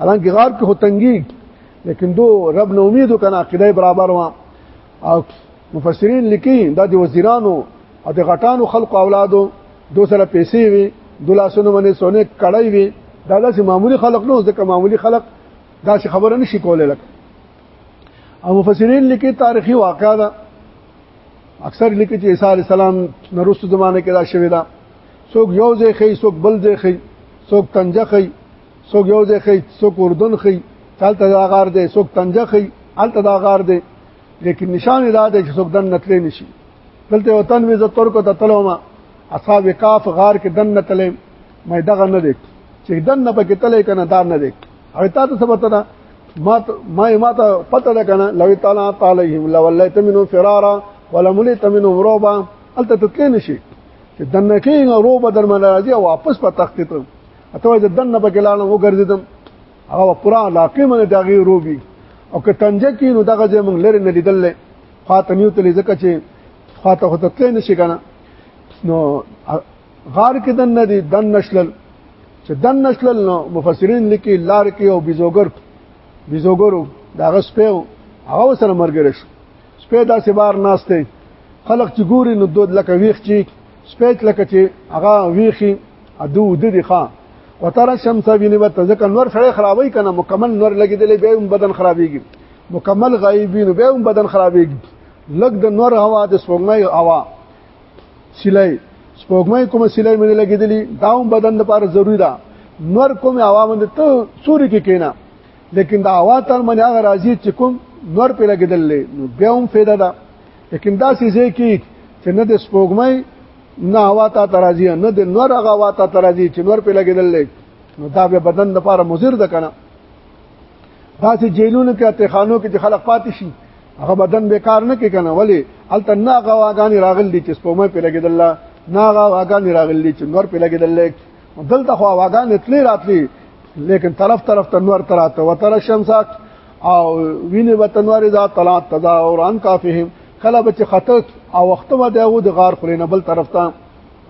الان کې غار کې هوتنګي لیکن دو رب نو امید کنه عقیده برابر و او مفسرین لیکي دا د وزیرانو او د غټانو خلق اولادو دو سره پیسې وي دو لاسونو باندې سونه کړای وي دا لاسه معمولی خلق نو ځکه معمولی خلق دا څه خبره نشي کولای لکه او مفسرین لیکي تاریخي واقعا ده اکثر لیکي چې عیسی علی السلام نورستو زمانه کې دا شوی دا څوک یو ځای خي څوک بل ځای خي څوک تنجه خي څوک یو ځای خي څوک اردن خي چالت دا غار دی څوک تنجه خي الته دا غار دی لیکن نشان دا دی چې څوک دن نتلې نشي دلته وطن وې زه ترکو ته تلومه اصحاب کاف غار کې دن نتلې مې دغه نه دی چې دن نه پکې تلې کنه دا نه دی او تاسو څه پته ده ما ما ما ته پته ده کنه لو تعالی تعالیهم لو الله تمنو فرارا ولا ملي تمنو روبا الته تتلې نشي چې دنه کې روبا درمن راځي او واپس په تخت ته اته وای د دنه په ګلانو وګرځیدم هغه پورا علاقه مې د غیر روبي او که تنجه کې نو دغه ځای مونږ لري نه لیدل خاطر یو تلې ځکه چې خاطر هوته تلې نشي کنه نو غار کې دن نه دي دن نشلل چې دن نشلل نو مفسرین لیکي لار کې او بيزوګر بيزوګرو دغه سپیو هغه سره مرګره شو سپی داسې بار ناشته خلق چې ګوري نو دود لکه ویخ چې سپیچ لکه چې هغه ویخي ادو ود دي ښا وتر شمس ویني وت ځکه نور سره خرابوي کنه مکمل نور لګیدلې به هم بدن خرابيږي مکمل غایبی نو به هم بدن خرابيږي لګ د نور هوا د سپوږمۍ هوا سلای سپوږمۍ کوم سلای مې لګیدلې دا هم بدن لپاره ضروری ده نور کوم هوا باندې ته سوري کې کینا لیکن دا هوا تر منه هغه راځي چې کوم نور په لګیدلې نو به هم فایده ده لیکن دا سې ځکه چې نه د سپوږمۍ نه هوا ته ترازی نه د نور هغه هوا ته ترازی چې نور په لګیدل نو دا به بدن د لپاره مضر ده کنه دا چې جیلونو کې اتخانو کې چې خلک پاتې شي هغه بدن به کار نه کوي کنه ولی الته نه هغه واغانی راغل دي چې سپومه په لګیدل نه هغه واغانی راغل دي چې نور په لګیدل دلته خو واغان اتلی راتلی لیکن طرف طرف ته نور تراته وتر شمسات او وینه وتنوار اذا طلعت تدا اوران کافهم کله بچ خطت او وخت ما دغه د غار خلینه بل طرف ته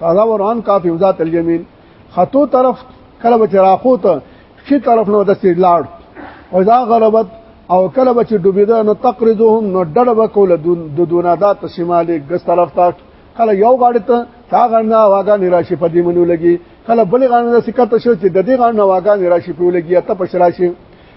تدا اوران کافهم ذات الیمین خطو طرف کله بچ راخو ته خي طرف نو د سیلاړ او اذا غربت او کله بچ ډوبیده نو تقرضهم نو ډډ وکول د دونا ذات شمالي ګس طرف ته کله یو غاړه ته تا غنه واګه نراشي پدې منو لګي کله بل غاړه د سکه ته شو چې د دې غاړه واګه نراشي په لګي ته پښراشي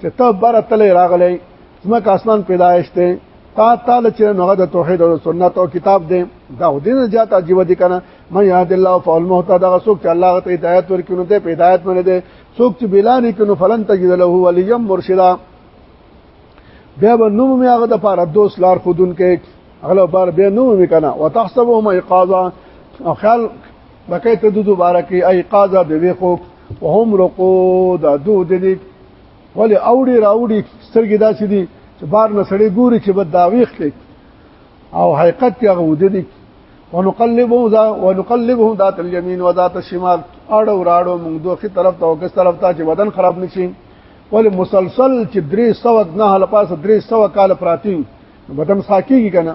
چې ته بره تلې راغلې زما کاسمان پیدایش ته تا تا چې نوغه د توحید او سنت او کتاب دی دا دین زیات عجیب دي کنه من یاد الله فول محتد هغه څوک چې الله ته هدایت ورکونه ته هدایت باندې دی څوک چې بلان کینو فلن تجد له ولیم مرشدا بیا به نوم می هغه د پاره دوست لار خودون کې اغله بار بیا نوم می کنه وتحسبهم ایقاظا او خیال بکې ته دوه دوباره کې ایقاظا به وي خو وهم رقو دا دو دلی ولی اوړي راوړي سترګې داسې دي چې بار نه سړې ګوري چې بد داويخ کې او حقیقت کې هغه ودی ونقلبهم ذا ونقلبهم ذات اليمين وذات الشمال اړو راړو موږ دوه طرف ته او کس طرف ته چې بدن خراب نشي ول مسلسل چې 300 نه له پاسه 300 کال پراتی بدن ساکیږي کنه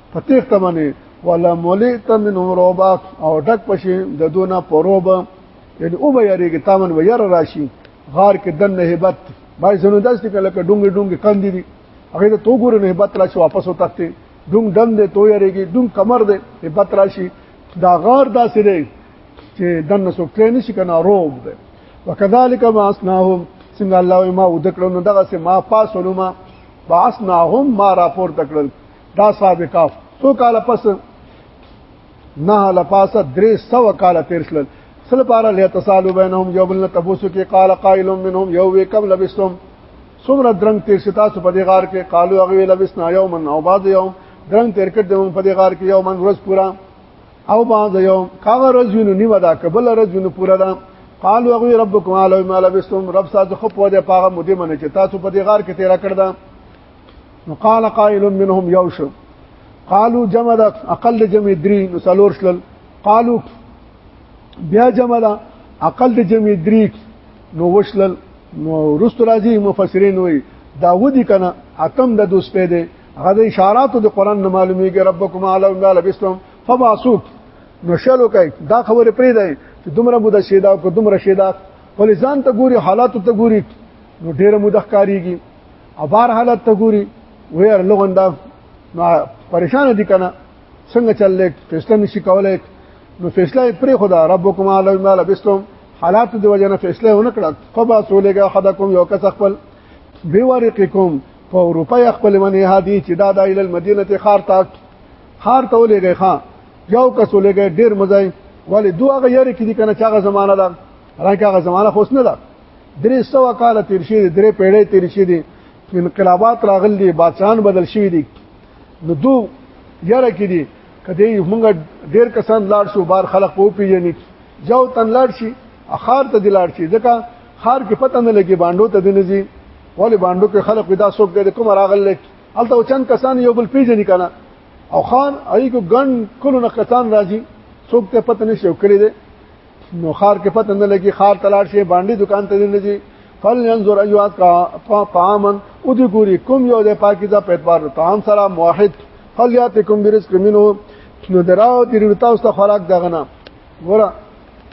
په تخته باندې ولا مولئت منهم رعبا او ډک پشي د دونه پروب یعنی او به یریږي تامن وير راشي غار کې دن هبت بای زنه داسې کله کې ډونګ ډونګ کندې دي هغه ته تو ګور نه هبت راشي واپس وتښتي ډونګ دن دې تو یریږي ډونګ کمر دې هبت راشي دا غار داسې دی چې دن سوکته نشي کنه روب دی وکذالک ما اسناهم څنګه الله ما ودکړو نو دغه سه ما پاسولو ما باسناهم ما راپور تکړل دا صاحب کاف څو کال پس نه لپاسه درې سو کال تیر شل سل پارا له تسالو بینهم یوم التبوس کی قال قائل منهم یو کم لبستم سمره درنګ تیر شتا سو په دې غار کې قالو هغه لبسنا یومن او بعد یوم درنګ تیر کړ دمون په دې غار کې یومن ورځ پورا او بعد یوم کاغه ورځ وینو نیو دا کبل ورځ وینو پورا دا قالو هغه ربکم علی ما لبستم رب ساز خو په دې پاغه مودې منه چې تاسو په دې غار کې تیر کړ دا وقال قائل منهم یوش قالو جمع ده اقل د جمع درې نو څلور شل قالو بیا جمع ده اقل د جمع درې نو وشل نو رست راځي مفسرین وي داود کنا اتم د دوس په دې هغه د اشارات د قران نه معلومیږي ربکم علی ما لبستم فباسوک نو شلو کوي دا خبره پرې ده چې دومره مو د شیدا کو دومره شیدا ولې ځان ته ګوري حالات ته ګوري نو ډیره مو د ښکاریږي او بهر حالت ته ګوري وير لغون دا پریشان دي کنه څنګه چللې فیصله نشي کولای نو فیصله پرې خدا ربکم علی ما لبستم حالات د وجنه فیصله ونه کړه فبا سولګه حدکم یو کس خپل بي ورقکم په اروپا خپل منی هادي چې دا د ال المدینه خار تا خار ته ولېږي ها یو کس ولېږي ډیر مزای ولی دوه غیر کې دي کنه چاغه زمانہ ده راکه زمانہ خوښ نه ده درې سو کال تیر شي دي درې پیړۍ تیر شي دي انقلابات راغل دي بادشاہان بدل شوی دي نو دو یاره کې دي کدی موږ ډیر کسان لاړ شو بار خلق وو پیژني یو تن لاړ شي اخار ته دی لاړ شي ځکه خار کې پته نه لګي باندو ته دی نه زی ولی باندو کې خلق ودا سوق دي کوم راغل لک الته چند کسان یو بل پیژني کنه او خان ایګو ګن کلو نه کسان راځي څوک ته پته نشي کړی دی نو خار کې پته نه لګي خار تلاړ شي باندې دکان ته نه دي فل ينظر ايوات کا طعامن او دي ګوري کوم یو د پاکیزه په اعتبار طعام سره موحد فل ياتكم برزق منه نو دراو دي تاسو ته خوراک دغه نه ګوره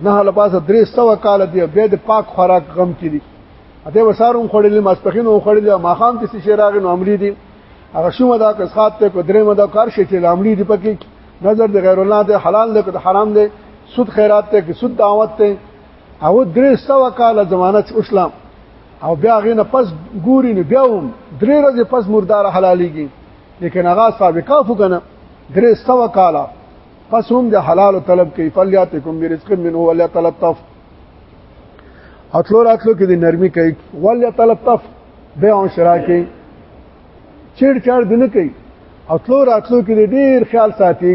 نه له پاسه 300 کال دی به د پاک خوراک غم کړي اته وساروم خړلې ماسپخین او خړلې ماخام کې شي راغ نو امرې دي هغه شومه دا کسات ته کو درې مده کار شي چې لامړي دي پکې نظر د غیر الله ته حلال دی که حرام دی سود خیرات ته که سود دعوت ته او درې سو کال زمانه چې اسلام او بیا غینه پس ګوري نه بیا هم درې ورځې پس مردار حلاليږي لیکن هغه سابقه فو کنه درې سو کال پس هم د حلال طلب کوي فلیاتکم برزق منه ولا تلطف اتلو راتلو کې د نرمي کوي ولا تلطف بيع او شراکه چیړ چاړ دنه کوي او تلو راتلو کې ډیر خیال ساتي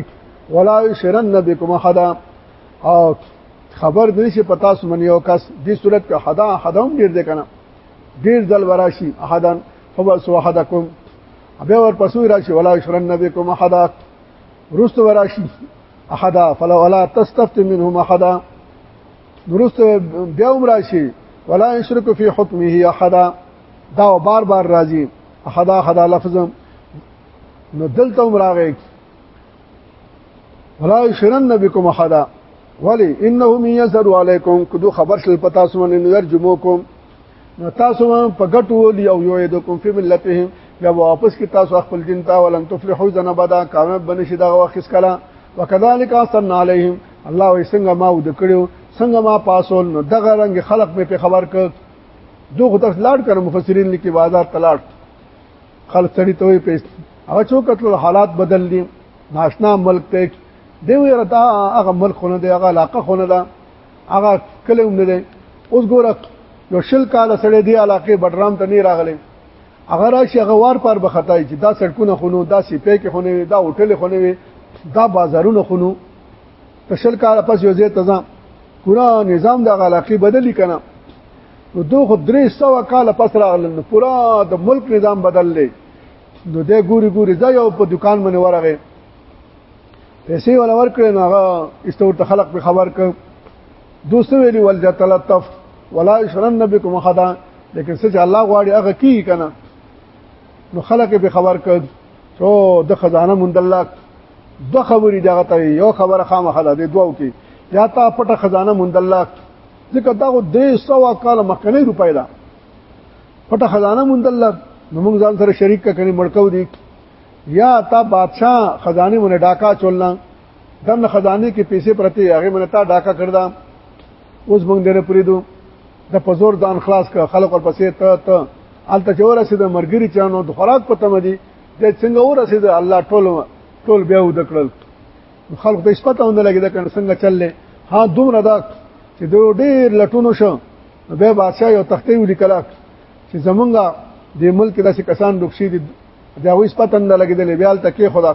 ولا شرن بكم حدا او خبر دې شي پتا سمن یو کس دې صورت کې حدا حدا هم ډیر دې کنه ډیر ځل وراشي احدن فبسوا احدکم بیا ور پسوی راشي ولا شرن نبی کوم احدا رست وراشي احدا فلا ولا تستفت منهم احدا رست بیا عمر راشي ولا يشرك في حكمه احدا دا بار بار راځي خدا خدا لفظ نو دلته هم راغی ولا شرن بكم احد ولی انهم يسر عليكم کدو خبر شل پتا سمن نظر جمعكم نو تاسو په ګټو ولي او یو د کوم په ملتهم یا واپس کی تاسو خپل دین ته ولن تفلحوا ذنب دا کامیاب بنشي دا وخت کلا وکذالک اثرنا علیهم الله وي څنګه ما ود کړو څنګه ما پاسول نو دغه رنګ خلق مې په خبر ک دوه خو تاسو لاړ کړو مفسرین لیکي بازار تلاړ خلک سړی ته وي پیسې هغه څو کتل حالات بدل دي ناشنا ملک ته دی ورته هغه ملک خونه دی هغه علاقه خونه ده هغه کله هم نه دی اوس ګوره یو شل کال سړی دی علاقه بډرام ته نه راغلی هغه راشي هغه وار پر بخطای چې دا سړکونه خونو دا سیپې کې خونه دا هوټل خونه دا بازارونه خونو په شل کال پس یو ځای تزام پورا نظام د علاقې بدلی کنا نو دوه خو درې سو کال پس راغل نو پورا د ملک نظام بدل لې نو د ګوري ګوري ځای او په دکان باندې ورغه پیسې ولا ورکړې نو هغه استور ته خلق په خبر ک دوسه ویلی ول جتلطف ولا شرن بكم خدا لیکن سچ الله غواړي هغه کی کنه نو خلک به خبر کړ ته د خزانه مند الله دو خبرې دغه ته یو خبره خامخه ده دوه کې یا تا پټه خزانه مندله ځکه دا غو 300 کال مخکنی روپای ده پټه خزانه مندله نو موږ ځان سره شریک کړي مړکو دي یا تا بادشاہ خزانه مونږه ډاکا چولنا دنه خزانه کې پیسې پرته هغه مونږ ته ډاکا کړدا اوس موږ دنه پریدو د پزور ځان خلاص کړ خلک ورپسې ته ته الته چوره سي د مرګري چانو د خوراک پته مدي د څنګه ورسید الله ټول ټول بیا و دکړل خلکو ته شپته ونه لګی دا کنه څنګه چللې ها دومره دا چې دو ډیر لټونو شو به بادشاہ یو تختې ولي کلا چې زمونږه د ملک داسې کسان ډوکشي دي دا وې شپته نه لګیدلې بیا تل کې خدا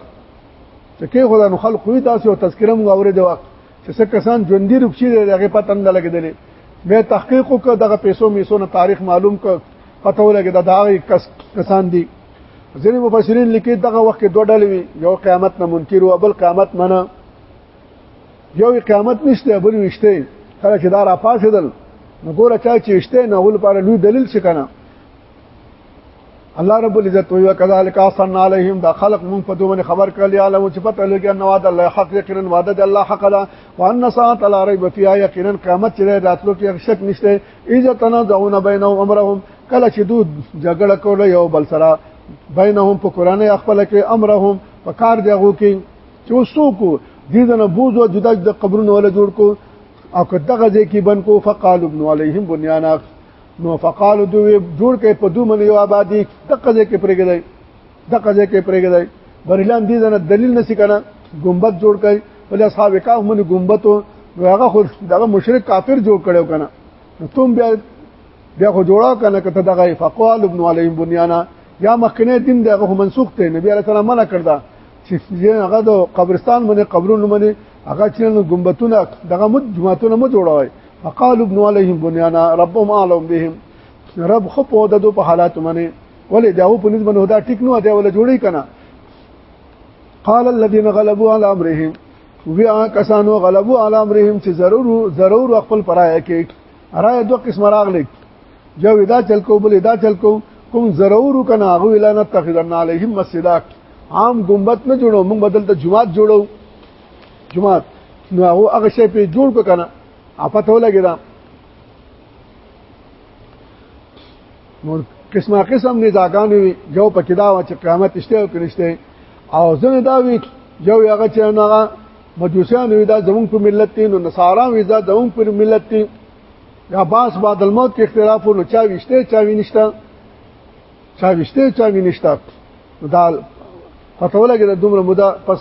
چې کې خدا نو خلکو یې تاسو او تذکرم غوړې دی وخت چې څه کسان ژوند دي ډوکشي دي هغه پته نه لګیدلې به تحقیق وکړه دغه پیسو میسو نه تاریخ معلوم کړ پته ولګی دا دا کسان دي ځینې مفسرین لیکي دغه وخت کې دوه ډلې وي یو قیامت نه منکر او بل قیامت منه یو قیامت نشته بل وشته کله چې دا را پاسېدل نو ګوره چا چې وشته نه ول پر لوی دلیل څه کنه الله رب العزت وی وکذالک اصن علیهم دا خلق مون په دومره خبر کړل یا لو چې پته لګی ان وعد الله حق یقینا وعده الله حق ده وان ساعت لا ریب فیها یقینا قیامت چې راتلو کې شک نشته اذا تنازعون بينهم امرهم کله چې دوی جګړه کوله یو بل سره بینهم په قران خپل کې امرهم په کار دیغو کې چې وسوکو دې دنه بوزو جدا جدا قبرونه ولا جوړ کو او که دغه ځای کې بن کو فقال ابن عليهم بنيانا نو فقال دوی جوړ کې په دوه منی آبادی دغه ځای کې پرګدای دغه ځای کې پرېږدای بریلان دې نه دلیل نسی کنه ګمبت جوړ کړي ولې اصحاب کاف من ګمبت هغه خو دغه مشرک کافر جوړ کړو کنه نو تم بیا بیا خو جوړا کنه کته دغه فقال ابن عليهم بنيانا یا مخکنه دین دغه منسوخ ته نبی علیہ السلام منع کړدا چې هغه د قبرستان باندې قبرونو باندې هغه چې نو ګمبتونه دغه مد جماعتونه مو جوړوي فقال ابن عليهم بنيانا ربهم اعلم بهم رب خو په ددو په حالات باندې ولې دا په نسبت نه دا ټیک نه دی ولا جوړی کنه قال الذين غلبوا على امرهم ویا کسانو غلبو علی امرهم چې ضرور ضرور خپل پرایه کې رائے دو قسم راغلی جو ادا چل کو بل ادا چل کو کوم ضرور کنا غو الا نتخذن علیهم مسجدا عام گنبت نه جوړو موږ بدل ته جمعات جوړو جمعات نو هغه هغه شی په جوړ کو کنه اپته ولګی دا نور قسمه قسم نه ځاګان وي یو پکې دا و چې قیامت شته او کنيشته او ځنه دا وی یو هغه چې هغه مجوسیان وی دا زمون په ملت دي نو نصارا وی دا زمون په ملت دي یا باس بعد الموت کې اختلاف نو چا وشته چا وینشته چا وشته چا وینشته دا پته ولګي د دومره موده پس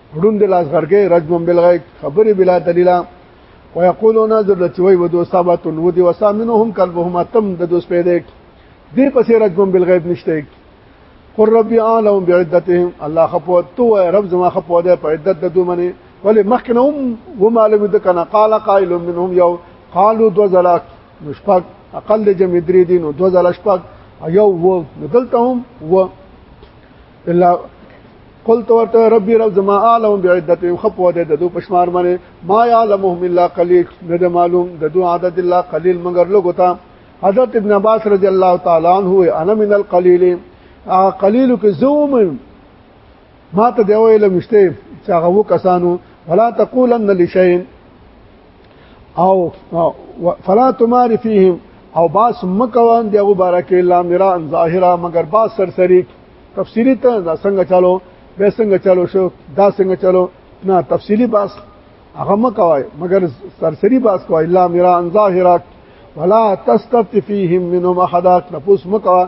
ړوند د لاس غرګې رجم بالغیب خبرې بلا دلیلا ويقولون ذلتوي ودوسابت ودي وسامنهم قلبهم تم د دوس پیدا دې پسې رجم بالغیب نشته قر ربي اعلم بعدتهم الله خپو تو رب زما خپو ده په عدت د دوه منی ولی مخکنهم و معلوم د کنه قال قائل منهم یو قالو دو زلاک مشفق اقل جمع درې دین او دو زلاک شپق یو و دلته هم و الا قلت ورته ربي رب زما عالم بعدتهم خپو د دو پشمار باندې ما يعلمهم الا قليل نه د معلوم د دو عدد الله قليل مگر لوګو تا حضرت ابن عباس رضی الله تعالی عنہ انا من القليل قليل کې زوم ما ته دی ویل مشته چې هغه کسانو ولا تقولن لشيء او فلا تمار فيهم او باس مکوان دی او بارکه الا مرا ان ظاهرا مگر باس سرسری تفسیری ته دا څنګه چالو به څنګه چالو شو دا څنګه چالو نه تفصیلی باس هغه مکوای مگر سرسری باس کوای الا مرا ان ظاهرا ولا تستفت فيهم منهم احدا نفوس مکوا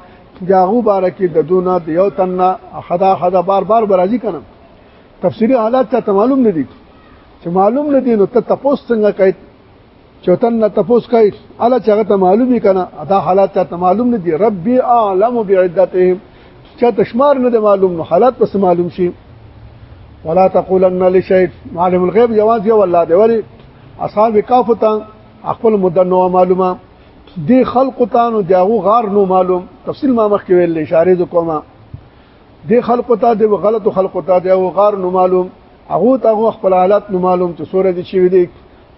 جاغو بارکه د دونه د یو تنه احدا حدا بار بار برازي کنه تفسیری حالات ته معلوم نه دي چې معلوم نه دي نو ته تاسو څنګه کوي چوتن نه تاسو کوي الا چې هغه ته معلومي کنه دا حالات ته معلوم نه دي ربي اعلم بعدتهم چې تشمار نه دي معلوم نو حالات پس معلوم شي ولا تقولن لشيء معلم الغيب جواز یو الله دی ولی اصحاب کاف ته خپل مدنو معلومه دی خلق ته نو دغه غار نو معلوم تفصیل ما مخکې ویل اشاره کومه د خلکو ته د غلطو خلکو ته د غار نو معلوم هغه ته خپل حالات نو معلوم چې سورې دي شي دي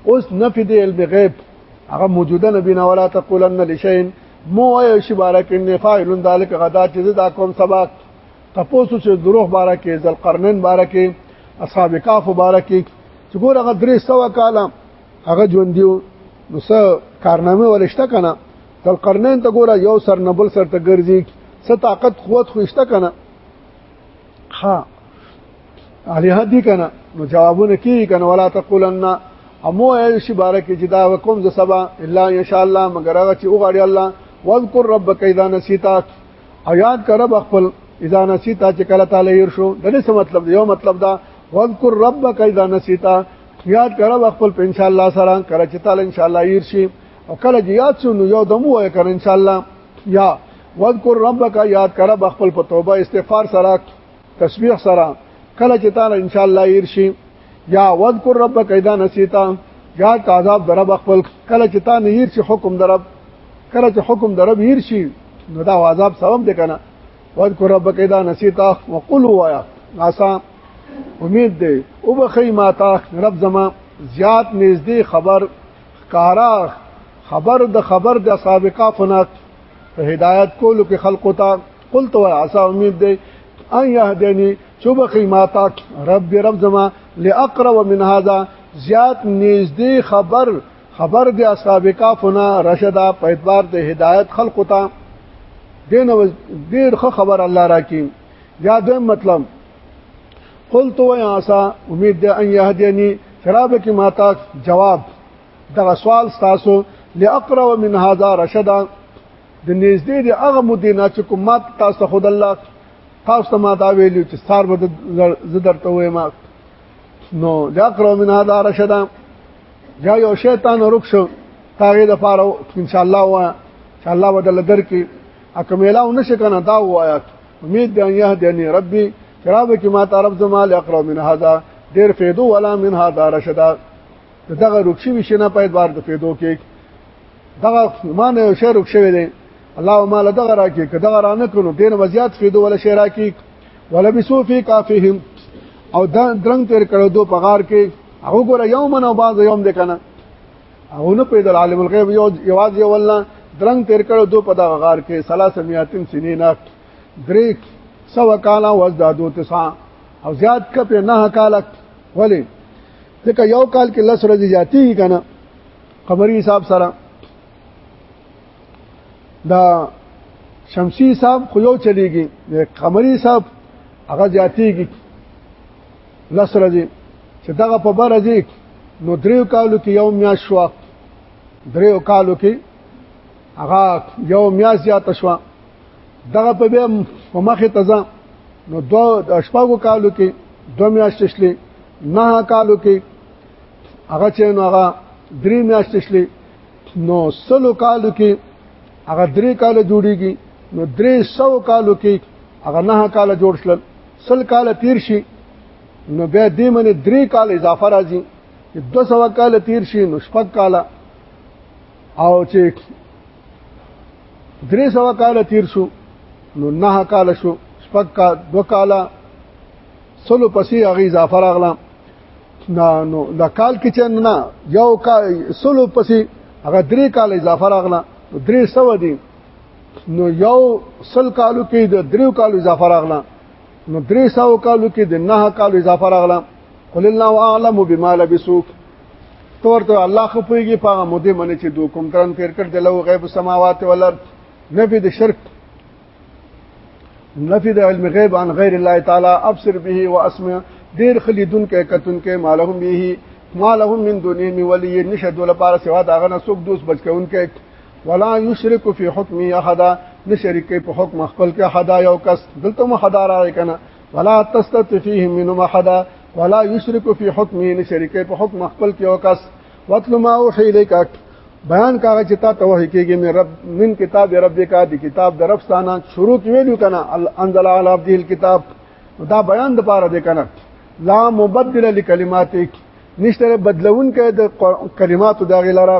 اوس نفي دی علم غیب هغه موجوده نبی نه ولا تقولن لشین مو وای شي بارک ان فاعل ذلک غدا چې دا کوم سبق تپوسو چې دروغ بارک ذل قرنن بارک اصحاب کاف بارک چې ګور هغه درې سو کاله هغه ژوند دیو نو څه کارنامه ولشته کنه تل قرنین ته ګوره یو سر نه بل سر ته ګرځي څه طاقت قوت خوښته کنه ها علی هدی کنه نو جوابونه کی کنه ولا تقولن امو ای شی بارک چې دا وکم ز سبا الا ان شاء الله مگر هغه چې وغاړي الله واذكر ربك اذا نسيت او یاد کر رب خپل اذا نسيت چې کله تعالی ير شو د څه مطلب دی یو مطلب دا واذكر ربك اذا نسيت یاد کر رب خپل ان شاء الله سره کله چې تعالی ان شاء الله ير شي او کله چې یاد شو نو یو دم وای کړ ان شاء الله یا واذکر ربک یاد کړه بخپل په توبه استغفار سره تسبیح سره کله چې تعالی ان شاء الله يرشي یا واذکر ربک اذا نسیتا یا تعذاب درب خپل کله چې تا نه يرشي حکم درب کله چې حکم درب يرشي نو دا عذاب سبب دی کنه واذکر ربک اذا نسیتا وقل وایا ناسا امید دی او بخی ما تا رب زما زیات نږدې خبر ښکارا خبر د خبر د اصحاب کافنات په هدایت کولو کې خلقو ته قلت و عسى امید دی ان يهدني چوبخي ماتا رب رب زما لاقرب من هذا زیات نږدې خبر خبر د اصحاب کافنا رشدا په اعتبار د هدایت خلقو ته دین ډیر خبر الله راکې یا د مطلب قلت و یا عسا امید ده ان یهدینی شراب کی ماتا جواب دغه سوال تاسو لاقرا من هذا رشدا د نږدې د هغه مدینه چې کوم مات تاسو خود الله تاسو ما دا ویلو چې سار به زدرته وې ما نو لاقرا من هذا رشدا یا یو شیطان ورک شو تاغه د پاره ان شاء الله وا ان شاء الله بدل درکې اکملاو نشه کنه دا وایا امید دی ان يهدني ربي چراب کی ما تعرف زما لاقرا من هذا ډیر فیدو ولا من هذا رشدا دغه رخصي وشنه په اعتبار د فیدو کې دغه مان یو شی رخصوي دی الله ما له دغه راکې کدغه رانه کړو دین وزیات فیدو ولا شی راکې ولا بسو فی کافهم او دا درنګ تیر کړو دو پغار کې هغه ګره یوم نه بعض یوم د کنه هغه نه پیدل عالم الغیب یو یواز یو ولنا درنګ تیر کړو دو په دغه غار کې سلاسه میاتین سنین درې سو کاله وزدادو تسع او زیات کپ نه کاله ولی ځکه یو کال کې لس ورځې زیاتی کنه قمری حساب سره دا شمسی حساب خو یو چلیږي قمری حساب هغه زیاتیږي لس ورځې چې دغه په بر ورځې نو دریو کالو کې یو میاشت شو دریو کالو کې هغه یو میاشت زیات شو دغه په بیا په مخه تزه نو دو شپږو کالو کې دو میاشت شلې نه کالو کې هغه چې نو هغه درې میاشت شلې نو سلو کالو کې هغه درې کال جوړیږي نو درې سو کالو کې هغه نه کال جوړ شل سل کال تیر شي نو بیا دې منې درې کال اضافه راځي چې 200 کال تیر شي نو شپږ کال او چې 300 کال تیر شو نو نه کال شو شپږ کال دو کال سلو پسې هغه اضافه راغله نه نو د کال کې چې نه یو کال سلو پسې هغه درې کال اضافه راغله 300 دي نو یو سل کالو کې د دریو کالو اضافه راغله نو درې سو کالو کې د نه کالو اضافه راغله قل الله اعلم بما لبسوا تورته الله خو پويږي په مده منه چې دوه کوم تران تیر کړ د لو غیب السماوات والارض نفي د شرک نفي د علم غیب عن غیر الله تعالی ابصر به واسمع ډیر خلیدون کې کتون کې مالهم به مالهم من دونه می ولی نشد ولا پار سوا داغه نسوک دوس بچکون کې ولا یشرک فی حکم احد نشرک په حکم خپل کې حدا یو کس دلته محدا راوي کنه ولا تستت فیه من محدا ولا یشرک فی حکم نشرک په حکم خپل کې یو کس وتل ما اوحی الیک بیان کاغه چې تا ته وحی کېږي مې رب من کتاب رب کا دی کتاب د رب ستانه شروع ویلو کنه انزل علی عبد الكتاب دا بیان د پاره دی کنه لا مبدل لکلماتک نشته بدلون کې د کلماتو دا غلاره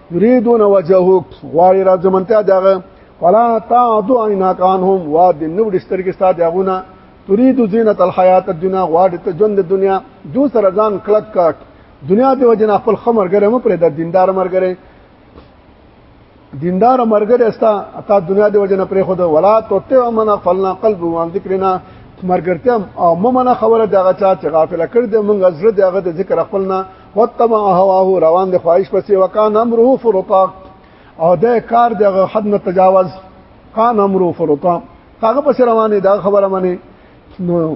یریدون وجهک غواړي را زمنته دغه فلا تعد عیناک عنهم واد نو دسترګې ستاد یغونه تريد زینت الحیات الدنیا غواړي ته ژوند د دنیا دو سره ځان کلک کاټ دنیا دی وجنه خپل خمر ګره مو پرې د دیندار مرګره دیندار مرګره استا اتا دنیا دی وجنه پرې خود ولا توته من فلنا قلب وان ذکرنا مرګرتم او ممنه خبره دغه چا چې غافل کړ دې مونږ زړه دغه د ذکر خپلنا وتما هواه روان د خواهش پسې وکانه امره فرطا او د کار دغه حد نه تجاوز کان امره فرطا هغه پسې روانه دا خبره منی نو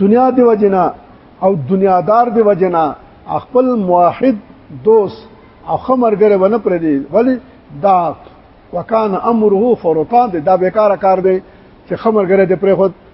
دنیا دی وجنا او دنیادار دی وجنا خپل موحد دوست او خمرګره ونه پر دی ولی دا وکانه امره فرطا دا بیکاره کار دی چې خمرګره دی پر خود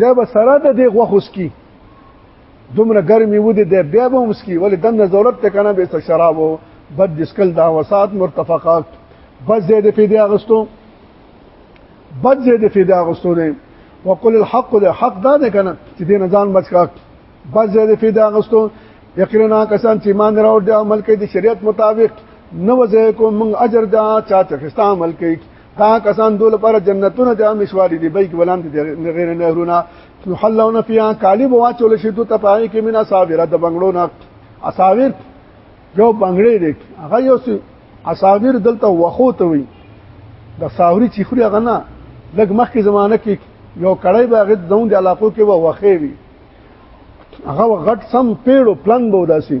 دا به سره د دې غوخو سکی دومره ګرمي ودی د بیا به مسکی ولې دنه ضرورت ته کنه به شراب بد دسکل دا وسات مرتفقات بس زید پیدا غستو بد زید پیدا غستو نه وقل الحق ده حق دا ده کنه چې دې نه ځان بچ کا بس زید پیدا غستو یقینا کسان چې مان راو د عمل کوي د شریعت مطابق نو وځه کوم اجر دا چا چې خستا عمل کوي دا کسان دول پر جنتونه د امشوالي دی بیک ولان دي غیر نهرونه محلون فیها کالی بوا چول شي دوت پای کې مینا صابره د بنگلو نه اصابر یو بنگړې دی هغه یو اصابر دلته وخو ته وي د ساوري چې خوري هغه نه لګ مخکې زمانہ کې یو کړی به غد زون د علاقو کې وخې وي هغه غټ سم پیړو پلان بوداسي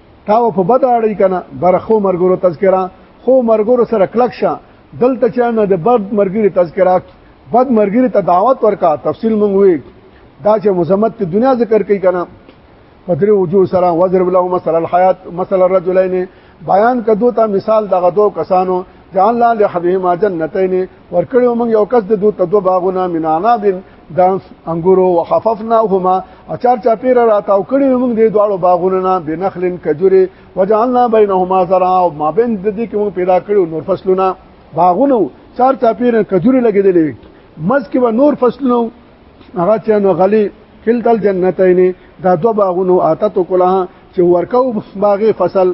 تاو په بد اړی کنه بر خو مرګورو تذکرہ خو مرګورو سره کلک شه دلته چې نه د بد مرګری تذکرہ بد مرګری ته دعوت ورکا تفصیل مونږ وی دا چې مزمت ته دنیا ذکر کوي کنه پدری وجو سره وزر بلو مثلا الحیات مثلا الرجلین بیان کدو ته مثال دغه دو کسانو جعل له حبیما جنتین ورکړو موږ یو کس د دوه تدو باغونه من عناب دانس انګورو وخففناهما اچار چا پیر را تاو کړی موږ دې دواړو باغونو نه بنخلن کجوري وجعلنا بينهما زرعا او ما بین د دې کې موږ پیدا کړو نور فصلونه باغونو چار چا پیر کجوري لګېدلې مز کې و نور فصلونه هغه چې نو غلي کلتل جنتین دا دو باغونو اتتو کلها چې ورکو باغې فصل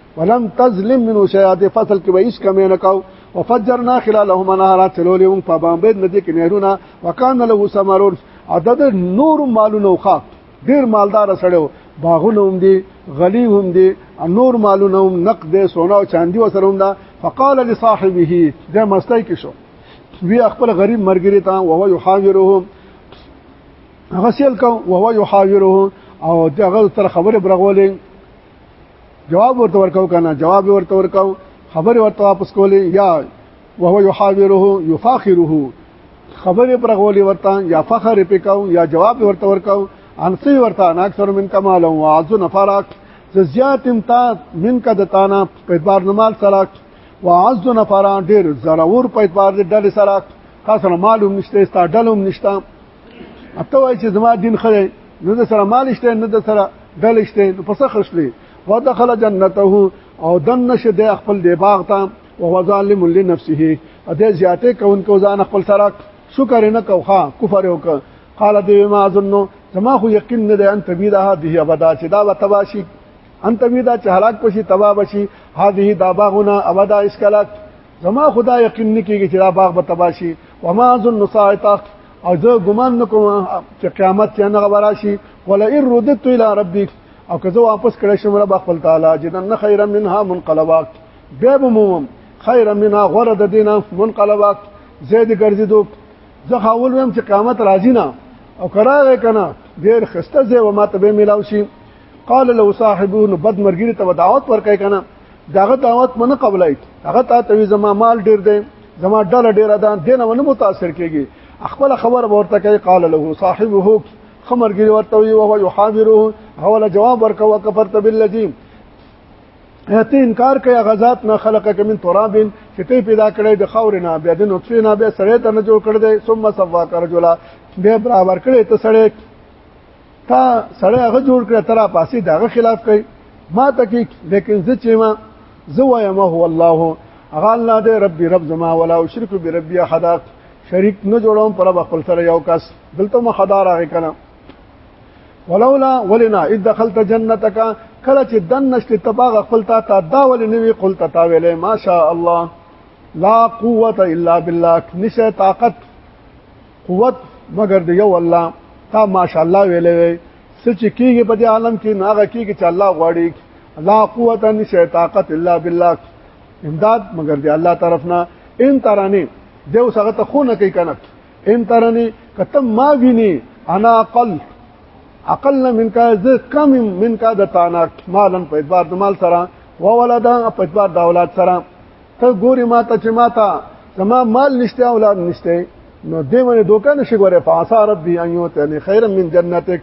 ولم تظلم منه شيئا د فصل کې وایس کمې نه کاو وفجرنا خلالهما نهرا چلولې موږ په باندې ندې کې نهرونه وکانه له ثمرون عدد نور مالونو خا ډیر مالدار سړیو باغونه هم دي غلي هم دي نور مالونه هم نقد سونا او چاندي وسره هم ده فقال لصاحبه دا مستای کې شو وی خپل غریب مرګری ته او هو یحاوره غسل کو او هو یحاوره او دغه تر خبره برغولې جواب ورته ورکاو کنه جواب ورته ورکاو خبر ورته واپس کولې یا وهو يحاوره يفاخره خبر پر غولې ورته یا فخر پکاو یا جواب ورته ورکاو انسی ورته انا اکثر من کمال او عز نفرات زیاتم تا من کد تانا په اعتبار نمال سره وعز نفران ډیر ضرور په اعتبار د ډل سره تاسو معلوم نشته ستا ډلوم نشته اته وای چې زما دین خره نه د سره مال شته نه د سره دل شته نو پس خشلې ودخل جنته او دن نشه د خپل دی باغ ته او هو ظالم لنفسه ا دې زیاته کون کو ځان خپل سره شکر نه کوخه کفر وک قال دی ما ظن زما خو یقین نه ده ان تبیدا هذه ابدا چې دا وتباشي ان تبیدا چې هلاک پشي تبا بشي هذه دا باغونه ابدا اسکلات زما خدا یقین نکیږي چې دا باغ به تباشي وما ظن ساعتک او زه ګمان نکوم چې قیامت چې نه غبره شي ولا ان ردت الى ربک او که زه واپس کړی شم رب خپل تعالی جنن خیرا منها منقلبات بیا به موم خیرا منها غره د دینه منقلبات زید ګرځیدو زه خاول ویم چې قیامت راځي نه او کراغه کنه ډیر خسته زه و ماته به ملاوي قال له صاحبون بد مرګری ته دعوت ورکای کنه داغه دعوت منه قبلای هغه ته توی زما مال ډیر دی زما ډله ډیره ده دینه ونه متاثر کیږي خپل خبر ورته کوي قال له صاحبه خمرګي ورته وي او يحاوره حواله جواب ورکوه کفرت بالذي هته انکار کوي غزاد نه خلقک من تراب چې ته پیدا کړې د خاور نه بیا د نطفه نه بیا سړی ته نه جوړ کړ دې ثم سوا کر جولا بیا برابر کړې ته سړی تا سړی هغه جوړ کړ ترا پاسې دغه خلاف کوي ما تکي لیکن زه چې ما زه وایم هو الله هغه الله دې ربي رب زما ولا شرک بربي احد شریک نه جوړوم پر خپل سره یو کس دلته ما خدا راغی کنه ولولا ولنا اذ دخلت جنتك کله چې دن نشته تباغ خپل تا تا دا ولې نوې قل تا تا ویلې ماشاء الله لا قوت الا بالله نشه طاقت قوت مگر دی یو الله تا ماشاءالله ویلې وی سچ کیږي په دې عالم کې ناغه کیږي چې الله غواړي لا قوت ان شی طاقت الا بالله امداد مگر دی الله طرفنا ان ترانی دیو سره ته خو نه کوي کنه ان ترانی کته ما ویني انا عقل عقل منک ز کم منک د تانا مالن په اعتبار د مال سره و ولدا په اعتبار د اولاد سره ته ګوري ما ته چې ما ته زما مال نشته اولاد نشته نو دې باندې دوکه نشي ګوره فاسا ربي ان يوتني خيرا من جنتك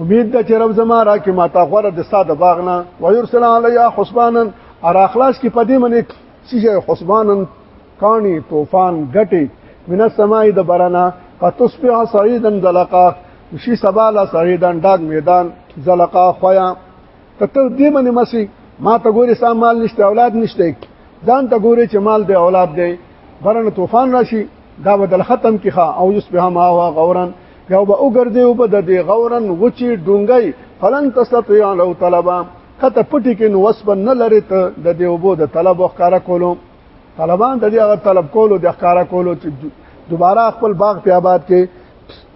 امید ده چې رب زما را کې ما ته غوړه د ساده باغ نه ويرسل عليا حسبانا ار اخلاص کې پدې منې چې حسبانا کانی طوفان غټي من السماء د برنا فتصبح صعيدا زلقا شي سباله صعيدا داغ میدان زلقا خویا ته ته دې باندې مسي ما ته ګوري سام مال نشته اولاد نشته ځان ته ګوري چې مال دی اولاد دی برنه طوفان راشي دا بدل ختم کیخه او یوس به ما وا غورن یو به وګرځي او بد دی غورن وچی ډونګي فلن تستطيع لو طلبا کته پټی کې نو وسب نه لري ته د دې وبو د طلب وکړه کولو طلبان د دې هغه طلب کولو د ښکارا کولو چې دوباره خپل باغ په آباد کې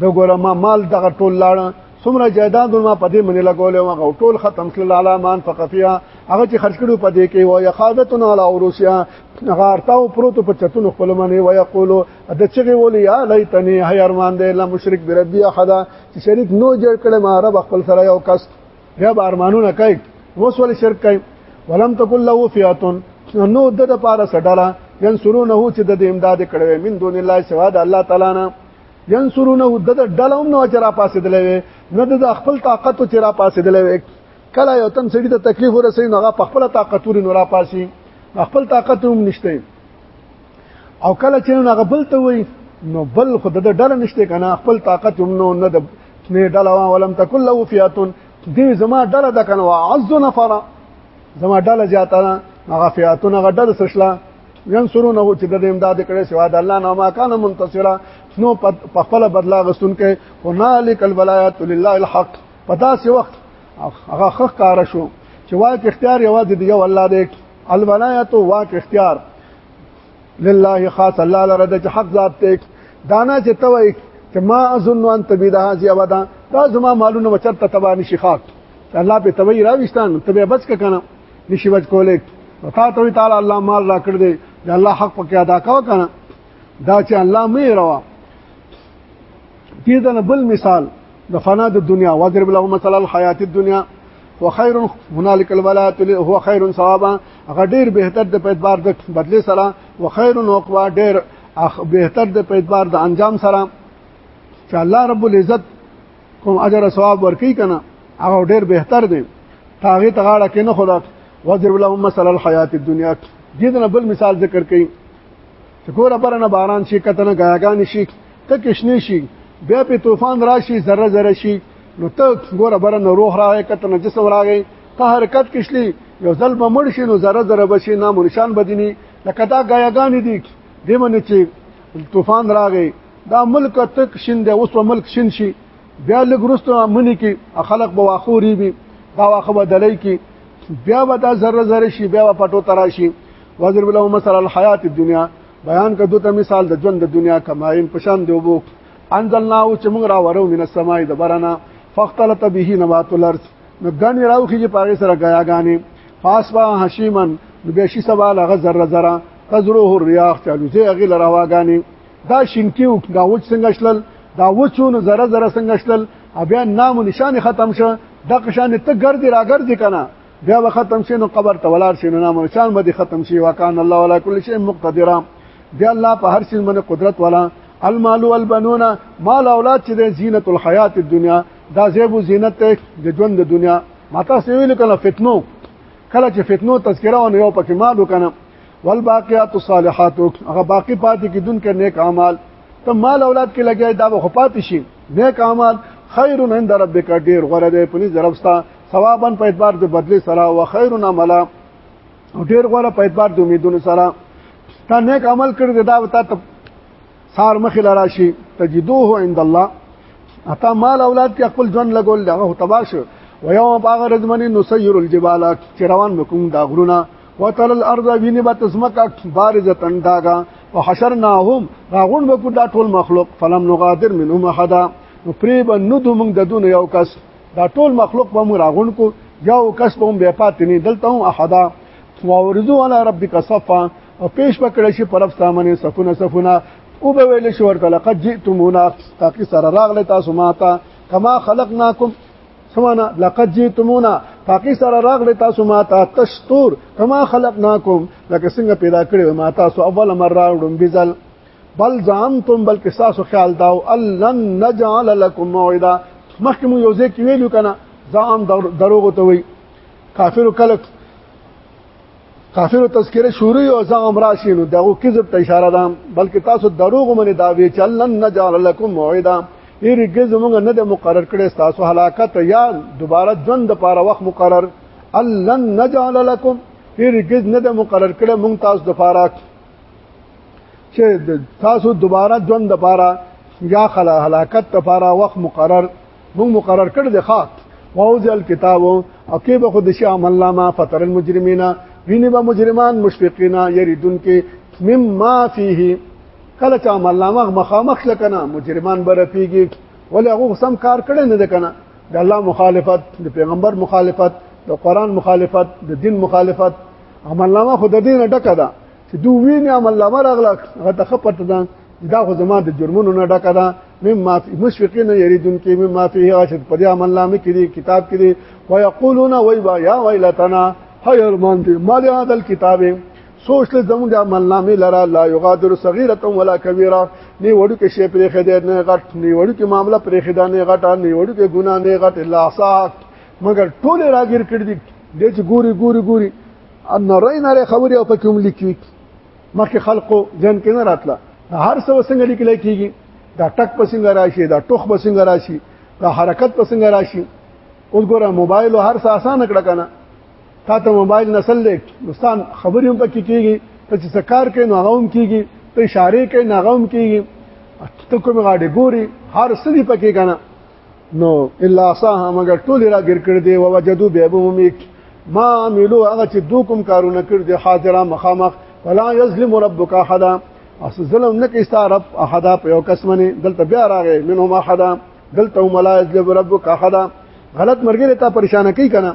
د ګوره ما مال دغه ټول لاړه څومره جیداد ما پدې منې لګولې او ټول ختم کړل علامان فقفیا هغه چې خرج کړو پدې کې و یخادتن علی اوروسیا هغه ارتاو پروت په چتون خپل منې و یقولو د چغه ولې یا لیتنی هی ارمان دې لا مشرک بربی احد چې شریک نو جوړ کړي ما رب خپل سره یو کس بیا به ارمانونه کوي اوس ولې شرک کوي ولم تکل له فیاتن نو د لپاره سټاله ینصرونه چې د امداد کړي من دون الله سوا د الله تعالی نه ينصرونه د ډله هم نو چې را پاسېدلې وي نه د خپل طاقت چې را پاسېدلې وي کله یو تن سړي ته تکلیف ورسې نو هغه په خپل طاقت ور نه را پاسي خپل طاقت هم نشته او کله چې نو هغه بل ته وي نو بل خود د ډله نشته کنه خپل طاقت هم نو نه د نه ډله ولم تکل له فیاتن دې زما ډله د کنه عز نفر زما ډله زیاته هغه فیاتن هغه ډله سشله ينصرونه چې د امداد کړي سوا د الله نه ما کان منتصرا نو په خپل بدلا غستون کې هنالک الولایات لله الحق پتا سی وخت هغه خخ کار شو چې واک اختیار یوازې دی یو الله دی الولایات واک اختیار لله خاص الله لره د حق ذات ته دانا چې توي چې ما اظن ان تبي ده هذه ابدا دا زما مالونه وچرته تبا نشي خاک الله په توي راويستان تبه بچ کنه نشي بچ کولې نو تا ته تعالی الله مال را کړ دې د الله حق پکې ادا کا کنه دا چې الله مې روا دې دنه بل مثال د فنا د دنیا واضرب له مثال الحیات الدنیا وخير هنالك الولايات هو خير ثوابا هغه ډیر بهتر د پیدبار د بدلی سره وخير عقبا ډیر بهتر د پیدبار د انجام سره چې الله رب العزت کوم اجر ثواب ورکی کنه هغه ډیر بهتر دی تاغه تغاړه کې نه خلاق وضرب لهم مثل الحیات الدنیا دې نه بل مثال ذکر کړي چې ګوره برنه باران شي کته نه غاګان شي ته کښنی شي بیا په طوفان راشي ذره ذره شي نو ته ګوره برنه روح راغی کته نه جسم راغی ته حرکت کښلی یو ځل به مړ شي نو ذره ذره بشي نام نشان بدینی لکه دا غاګان دي دی باندې چې طوفان راغی دا ملک تک شین دی اوس ملک شین شي بیا لګرستو منی کې خلق به واخوري به دا واخه بدلای کې بیا به دا ذره ذره شي بیا پټو تراشي وزر بلو مثال الحیات الدنیا بیان کدو ته مثال د ژوند د دنیا کماین پشان دی وبو انزلنا او چې موږ را ورو من السماء د برنا فختلت به نبات الارض نو غنی راوخی چې پاره سره غیاګانی فاسبا حشیمن نو به شي سبا لغه ذره ذره تزروه الرياح چالوځي هغه لراواګانی دا شینکی او دا وچ څنګه شلل دا وچونه زره زره څنګه شلل بیا نام و نشان ختم شو د قشان ته ګرځي را ګرځي کنه بیا به ختم شي نو قبر ته ولار شي نو نام و نشان به ختم شي وکان الله ولا کل شی مقتدر دی الله په هر څه باندې قدرت والا المال والبنون مال اولاد چې د زینت الحیات الدنیا دا زیب زینت د ژوند د دنیا ماته سویل کله فتنو کله چې فتنو تذکره او یو پکې مال وکنه والباقیات الصالحات هغه باقی پاتې کیدون کې نیک اعمال ته مال اولاد کې لګیا دا به خپات شي نیک اعمال خیر عند ربک ډیر غره دی په نس درفستا ثوابن په اعتبار د بدلی سره او خیر عملا ډیر غره په اعتبار د امیدونو سره تا نیک عمل کړی دا وتا ته سار مخ لراشي تجدوه عند الله اتا مال اولاد کې خپل ژوند لګول دغه تباہ شو و یوم باغ رزمن نسیر الجبال چې روان وکوم دا غرونه وتل الارض ویني به تسمک بارزه تنداګه وحشرناهم راغون وکړو دا ټول مخلوق فلم نغادر منهم احد نو پری به نو د موږ د دون یو کس دا ټول مخلوق به موږ راغون کو یو کس به هم بیا پاتې نه دلته هم احد واورزو علی ربک صفا او پیش پکړه شي پرب سامنے صفونه صفونه او به ویل شي ورته لقد جئتمونا تاکي سره راغله تاسو ماته کما خلقناکم سمانا لقد جئتمونا تاکي سره راغله تاسو ماته تشتور کما خلقناکم لکه څنګه پیدا کړو ما تاسو اول مره وډم بزل بل زعمتم بلکې تاسو خیال داو لن نجعل لكم موعدا مخکې مو یو ځای کې ویلو کنه زعم دروغ ته وي کافر کلک کافر تذکره شروع او ځا عمره شینو دغه کذب ته اشاره ده بلکې تاسو دروغ منې دا وی چلن نجعل لكم موعدا هرګز موږ نه د مقرر کړي تاسو هلاکت یا دوباره ژوند لپاره وخت مقرر لن نجعل لكم هرګز نه د مقرر کړي موږ تاسو لپاره چې تاسو دوباره ژوند لپاره یا خلا هلاکت لپاره وخت مقرر موږ مقرر کړ د خاط واوزع الكتاب او کې به خود شي عمل نامه فتر المجرمین ویني به مجرمان مشفقین یریدون کې مما فيه کله چې عمل نامه مخامخ لکنه مجرمان بره پیږي ولا هغه سم کار کړي نه کنه د الله مخالفت د پیغمبر مخالفت د قران مخالفت د دین مخالفت عمل نامه خود دینه ډکه ده چې دوی ویني عمل لامر اغلا هغه ته خپته ده دا خو زما د جرمونو نه ډکه ده مم معافي مشفقین یریدون کې مم معافي هغه چې په دې عمل نامه کې دي کتاب کې دي ويقولون وای با یا ویلتنا هاي ارمان دي مال هذا الكتاب سوچ له زموږ د عمل نامه لرا لا یغادر صغیره ولا کبیره نه وړو کې شی پرې خدای نه غټ نه وړو کې معاملې پرې خدای نه غټ نه وړو کې ګنا نه غټ الا صاحب مگر ټول راګیر کړ دي د چې ګوري ګوري ګوري ان رای نه خبرې او په کوم لیکي مخکې خلکو ځین کې نه راتله هر څه وسنګ لیکل کېږي دا ټک پسنګ راشي دا ټوخ پسنګ راشي دا حرکت پسنګ راشي اوس ګوره موبایل او هر څه آسان کړه کنه تا ته موبایل نسل لیک دوستان خبرې هم پکې کېږي ته چې سکار کوي نو غوم کېږي ته اشاره کوي نو غوم کېږي ته کوم غاډي ګوري هر څه دی پکې کنه نو الا صاح مگر ټول را ګر کړ دی او وجدو به بومي ما عملو هغه چې دو کوم کارونه کړ دي حاضر مخامخ فلا یظلم ربک احد اس ظلم نه کوي ستاره رب احد په یو قسم نه دلته بیا راغی منهم احد دلته ملا یظلم ربک احد غلط مرګره ته پریشان کوي کنه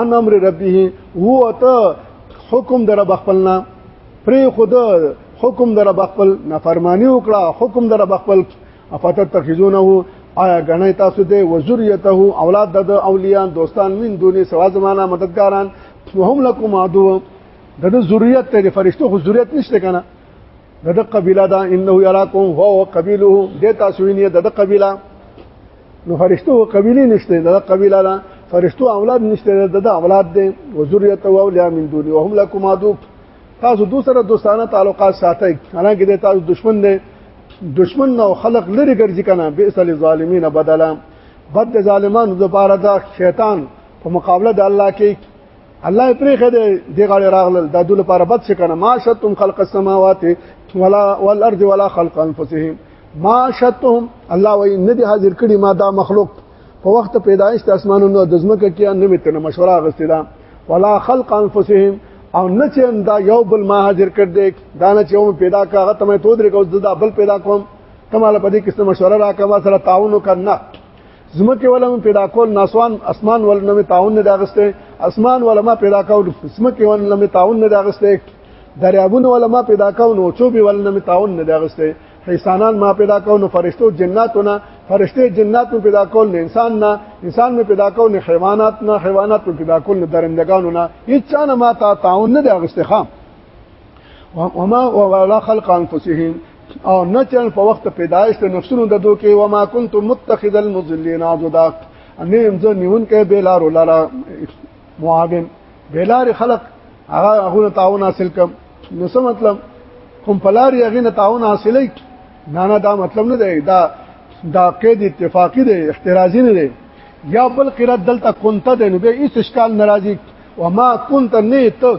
ان امر ربه هو ته حکم در رب خپلنا پری خود حکم در رب خپل نافرمانی وکړه حکم در رب خپل افتتخذونه آیا غنی تاسو ته وذریته اولاد د اولیاء دوستان من دونی سوا زمانہ مددګاران وهم لكم عدو د د ذریات ته فرشتو خو ذریات نشته کنه د د قبيله دا انه يراكم هو قبيله د تاسو نه د د قبيله نو فرشتو قبيله نشته دا قبيله ده فرشتو اولاد نشته دا, دا اولاد دي وذريته او اولیاء من دوني وهم لكم عدو تاسو دو سره دوستانه تعلقات ساتئ حالانکه د تاسو دشمن دی دشمن نو خلق لري ګرځي کنه بئس للظالمین بدلا بد د ظالمانو لپاره دا شیطان په مقابله د الله کې الله پرې خده دی غاړي راغلل د دوی لپاره بد څه کنه ما شتم خلق السماوات ولا والارض ولا خلق انفسهم ما شتهم الله وی نه دي حاضر کړي ما دا مخلوق په وخت پیدایش د اسمانونو د زمکه کې نه متنه مشوره غستې ده ولا خلق انفسهم او نه چې دا یو بل ما حاضر کړ دې دا نه چې هم پیدا کا هغه ته مې تو درې کو دا بل پیدا کوم ته مال په دې قسم مشوره راکما سره تعاون وکړه زمکه ولا مې پیدا کول ناسوان اسمان ول نه تعاون نه داغسته اسمان ولا ما پیدا کول زمکه ول نه تعاون نه داغسته دریابونه ولا ما پیدا کول او چوبي ول نه تعاون نه داغسته حیسانان ما پیدا کول نو فرشتو جناتونه فرشته جنات مې پیدا کول نه انسان نه انسان مې پیدا کول نه حیوانات نه حیوانات مې پیدا کول نه درندگانو نه هیڅ نه ما تا تعاون نه داغسته خام وما ولا خلق انفسهم او نه چل په وخت پیدایش ته نفسونو د دوه کې وما كنت متخذ المذلين عضدا اني امزه نیون کې بلار ولرا معاون بلار خلق هغه هغه تعاون حاصل کم نو څه مطلب کوم پلار یغه تعاون حاصلې نه نه دا مطلب نه دی دا دا قید اتفاقی دی احترازی نه دی یا بل قرات دلته كنت د نو به هیڅ اشکال ناراضي وما كنت نه ته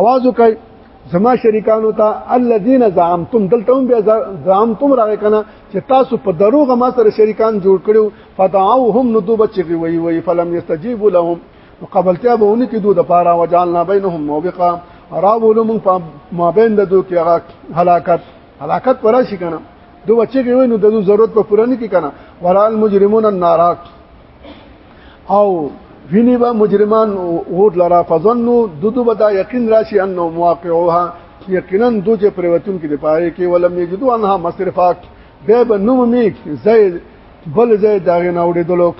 आवाज وکړي زما شریکانو ته الذين زعمتم دلته هم بیا زعمتم راغی کنه چې تاسو په دروغ ما سره شریکان جوړ کړو فدعوهم ندوب چې وی وی فلم يستجيبوا لهم قبلتیا به ونی کې دوه د پاره وجعلنا بينهم موبقا راولو مون په مابین د دوه کې هغه هلاکت هلاکت ورا شي کنه دوه چې وی نو د ضرورت په پوره نه کې کنه ورال مجرمون الناراک او ویني به مجرمان غوټ لرا فظنوا ددو بدا یقین راشي انه مواقعها یقینا دو چې پریوتون کې دی پاره کې ولم یجدو انها مصرفات به به نوم می زای بل زای داغه نه وړي دلو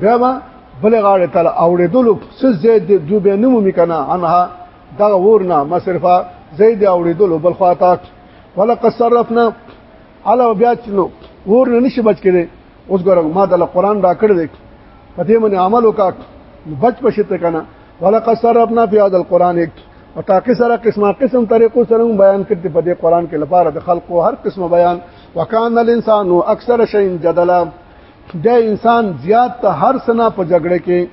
بیا به بل غاړه تل اوړي دلو څه زای دو به نوم می کنه انها دا ورنا مصرفه زای دی اوړي دلو بل خواته ولقد صرفنا علاوه بیا چې نو ور نه نشي بچ کړي اوس ګوره ما د قرآن را کړ دی په دې باندې عمل وکړ بچ بشي ته کنه ولقد صرفنا في هذا القران او تاکي سره قسمه قسم طریقو سره بیان کړي په دې قران کې لپاره د خلقو هر قسمه بیان وکانه الانسان اکثر شيء جدلا د انسان زیات ته هر سنا په جګړه کې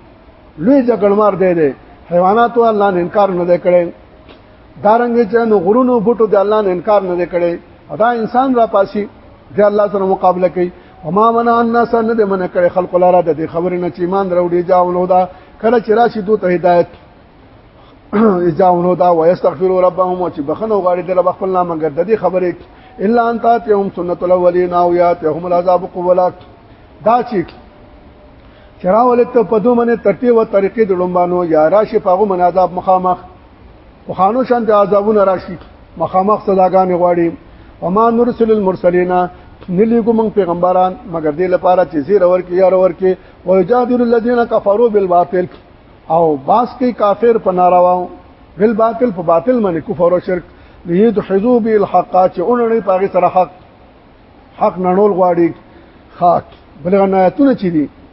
لوی جګړمار دی دی حیوانات الله نه انکار نه کړي دارنګ چې نو غرونو بوټو د الله نه انکار نه کړي او دا انسان را پاسي د الله سره مقابله کوي وما منع الناس ان د من کړي خلق لاره د خبرې نه چې ایمان دروړي جاولو دا کله چې راشي دوی ته هدایت اجاونو دا ويستغفروا ربهم او چې بخنه غاړي د رب خپل نامه ګرځ د دې خبرې الا ان تاتهم سنت الاولین او یاتهم العذاب قبلات دا چې چراولت په دوه منه ترتیب او طریقې د لومبانو یا راشي پاغو مناداب مخامخ وخانو شان ته عذابونه راشي مخامخ صداګانې غواړي وما نرسل المرسلین نلیګو موږ پیغمبران مګر دې لپاره چې زیر اور کې یار اور کې وجادل الذين كفروا بالباطل او باس کې کافر په نارواو بل باطل په باطل باندې کفر او شرک لید حذو به الحق چې اونړي پاګه سره حق حق نړول غواړي خاک بلغه نایتونه چي دي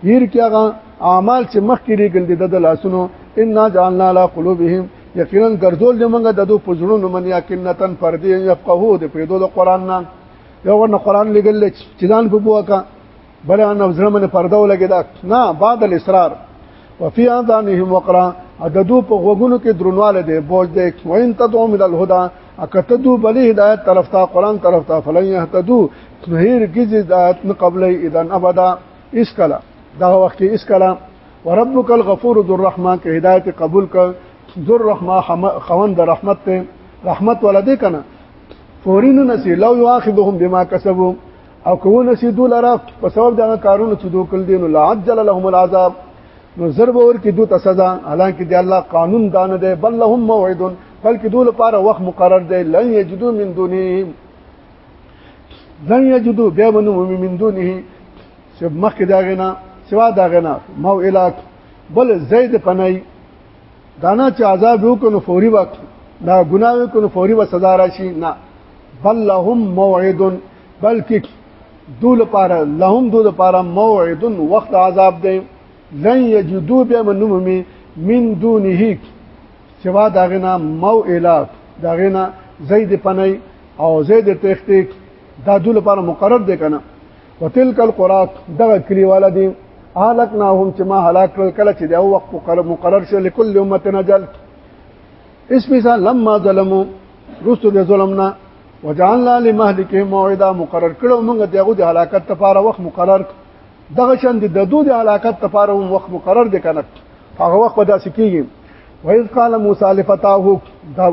پیر کې هغه اعمال چې مخکې لري د د لاسونو ان جعلنا لا قلوبهم یقینا ګرځول دې موږ د دو پزړونو من یقینتن پردې یفقهو دې په دو د قران نه یو ورنه قران لګل چې ځان په بوکا بل ان زړه من پرده ولګی دا نه بعد الاسرار وفي اذانهم وقرا عددو په غوګونو کې درنواله دې بوج دې وین تدعو من الهدى اکتدو بلی هدایت طرف تا قران طرف تا فلن يهتدو هیر کیږي ذات نه قبلې اذن ابدا اس کلا دا وخت کې اس کلا وربک الغفور ذو الرحمه کې هدایت قبول ک ذو الرحمه خوند رحمت ته رحمت ولدی کنه فورین نسی لو یاخذهم بما کسبوا او کو نسی دول را په سبب دا کارونه چې دوی کول دین الله عجل لهم العذاب نو ضرب ور کې دوی تسزا حالانکه دی الله قانون دان دی بل لهم موعد بلکې دوی لپاره وخت مقرر دی لن یجدو من دونه لن یجدو بیا منو من دونه سب مخ دا غنا سوا دا غنا مو الاک بل زید پنای دانا چې عذاب یو کنو فوري وخت دا ګناه یو کنو فوري و سزا راشي نه بل لهم موعد بلکې دول پاره لهم دول پاره موعد وخت عذاب دی لن یجدو بیا منو من دونه سوا داغه نه مو الات داغه نه زید پنای او زید تختیک دا دول لپاره مقرر دی کنه وتلک القرات دغه کلیواله دي اهلکناهم چې ما هلاک کړل کله چې دا وخت مقرر مقرر شو لكل امه نجل اس مثال لما ظلموا رسو د ظلمنا وجعلنا لمهلكهم موعدا مقرر کړو موږ دغه د هلاکت لپاره وخت مقرر کړ دغه شان د ددو د علاقت لپاره هم وخت مقرر دی کنه هغه وخت به داسې کیږي وایز قال موسی لفتاه دا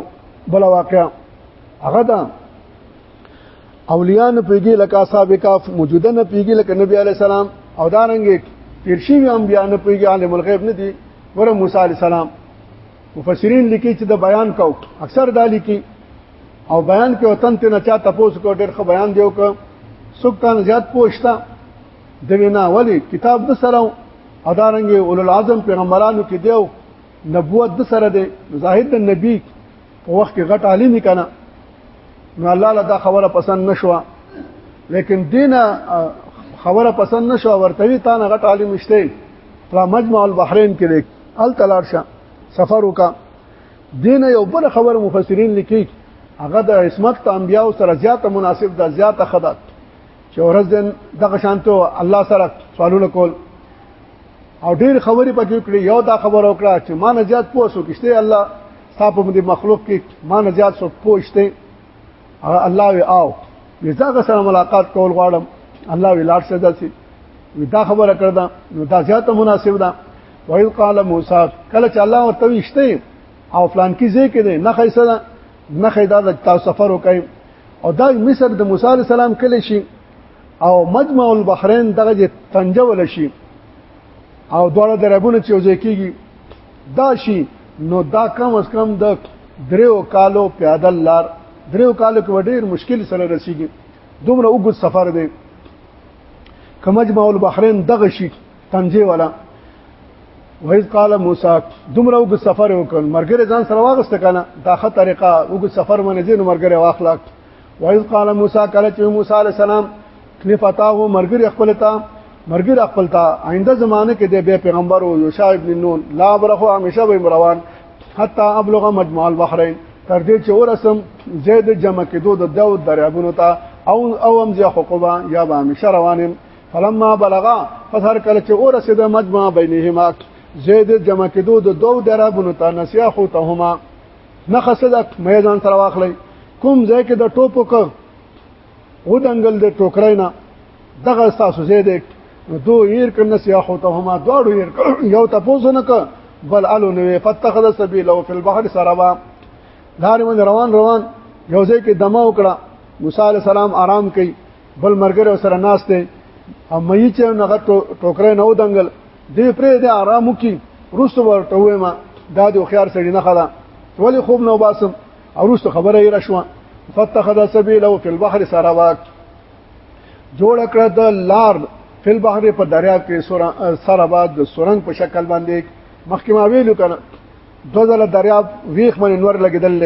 بل واقع هغه دا اولیاء نه پیږي لکه اصحاب کاف موجوده نه پیږي لکه نبی علی السلام او دارنګ تیر شي هم بیا نه پیږي عالم الغیب نه دي ور موسی علی السلام مفسرین لیکي چې د بیان کو اکثر دا لیکي او بیان کې وطن ته نه چا تاسو کو ډېر خو بیان دیو کو سکتان زیات پوښتا د وینا ولی کتاب د سره ادارنګ اول العزم پیغمبرانو کې دیو نبوت د سره دی زاهد د نبی په وخت کې غټ عالم کنا نو الله له دا خبره پسند نشوه لیکن دینه خبره پسند نشو ورتوی تا نه غټ عالم شته تر مجمع البحرین کې ال تلار شه سفر وکړه دین یو بل خبر مفسرین لیکي هغه د عصمت ته انبیا سره زیاته مناسب ده زیاته خدات چې ورځ دین دغه شانته الله سره سوالونه کول او ډیر خبرې پکې کړې یو دا خبر وکړه چې ما نه زیات پوه شو کشته الله صاحب دې مخلوق کې ما نه زیات سو پوښته الله وی آو وزاګه سره ملاقات کول غواړم الله وی لاړ شه داسي دا خبره کړدا نو دا زیاته مناسب ده وایو قال موسی کله چې الله ورته وشته او فلان کې ځای کې نه خیسه نه خیدا د تاسو سفر وکړي او دا مصر د موسی عليه السلام کله شي او مجمع البحرین دغه تنجه ول شي او دواړه دربونه چې وځي کیږي دا شي نو دا کم از کم د دریو کالو پیادل لار دریو کالو کې ډېر مشکل سره رسیږي دومره وګت سفر دی کمجمع البحرین دغه شي تنجي ولا وایز قال موسی دومره وګ سفر وکړ مرګره ځان سره واغسته کنه دا خه طریقه وګ سفر باندې ځین مرګره واخلا وایز قال موسی کله چې موسی علی السلام کلی فتاه مرګره خپل ته مرګره خپل ته آینده زمانه کې د پیغمبر او یوشع ابن نون لا برخو همیشه به روان حتا ابلغ مجمع البحرین تر دې چې ورسم زید جمع کېدو د دو دریابونو ته او او هم زه حقوبا یا به همیشه روانم فلما بلغا فسر کله چې اور سید مجمع بینهما زید جمع کدو د دوو درابونو ته نسیا خو ته هما نه خصدت مې ځان سره واخلې کوم ځای کې د ټوپو کو و دنګل د ټوکرای نه دغه تاسو زید دو ير کړ نسیا خو ته هما دواړو ير یو تاسو نه ک بل الو نو فتخذ سبيله في البحر سربا دار من روان روان یو ځای کې دمه وکړه موسی عليه السلام آرام کوي بل مرګره سره ناس دی او مې چې نغه ټوکره نه ودنګل دې پرې د آرامو کې روسته ورته وایم دا د خيار سړی نه خدا ولی خوب نو باسم او روسته خبره یې راشوه فتخذ سبيله في البحر سرواک جوړ کړ د لار په بحر په دریا کې سره بعد د سورنګ په شکل باندې مخکې ما ویلو کنه دو ځل دریاب ویخ باندې نور لګیدل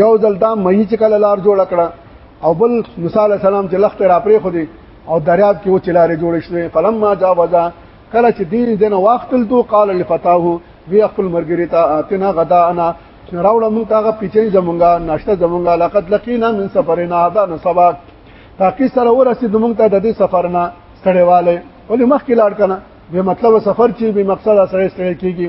یو ځل دا مې چې کله لار جوړ کړه او بل موسی علی السلام چې لخت را پرې خو دی او دریاب کې و چې لارې جوړې شوې فلما جاوزا کله چې دین دنه واختل تو قال لفتاه وی خپل مرګری ته اتنا غدا انا راوړه مونږ تاغه پیچې زمونږه ناشته زمونږه لقد لقینا من سفرنا هذا نصبا تاکي سره ورسېد مونږ ته د دې سفر نه ستړیواله ولې مخکې لاړ کنه به مطلب سفر چې به مقصد سره ستړی کیږي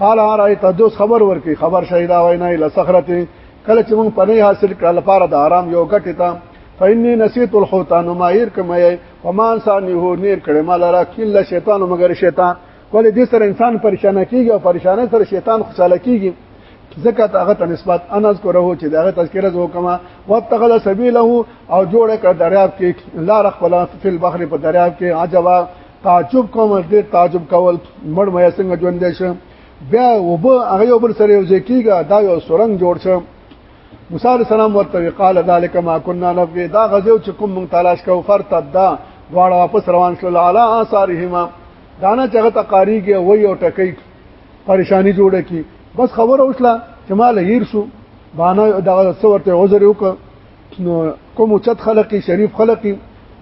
قال رايت دوس خبر ورکی خبر شهدا وینا له صخرته کله چې مونږ پنه حاصل کړ لپاره د آرام یو غټه تا فإني نسيت الحوتان ما ير کما ي وما انساني هو نير کړه ما لرا کله شیطان مگر شیطان ولې دې سره انسان پریشان کیږي او پریشانه سره شیطان خوشاله کیږي ځکه هغه ته نسبت انس کوره چې دغه تذکرہ زو کما واتخذ سبيله او جوړه کړ دریاب کې لار خپل فل بحر په دریاب کې عجبا تعجب کوم ډېر تعجب کول مړ مې څنګه ژوند دی شه بیا وب هغه یو بل سره یو ځای کیږي دا یو سورنګ جوړ شه موسی عليه السلام ورته قال ذلك ما كنا نبغي دا غزو چې کوم مونږ تلاش کوو فرتد دا دواړه واپس روان شول علی آثارهما دانا چغه تقاریږي وای او ټکی پریشانی جوړه کی بس خبر اوسله چې مال هیر شو باندې دا څورته عذر وکړه نو کوم چت خلقي شریف خلقي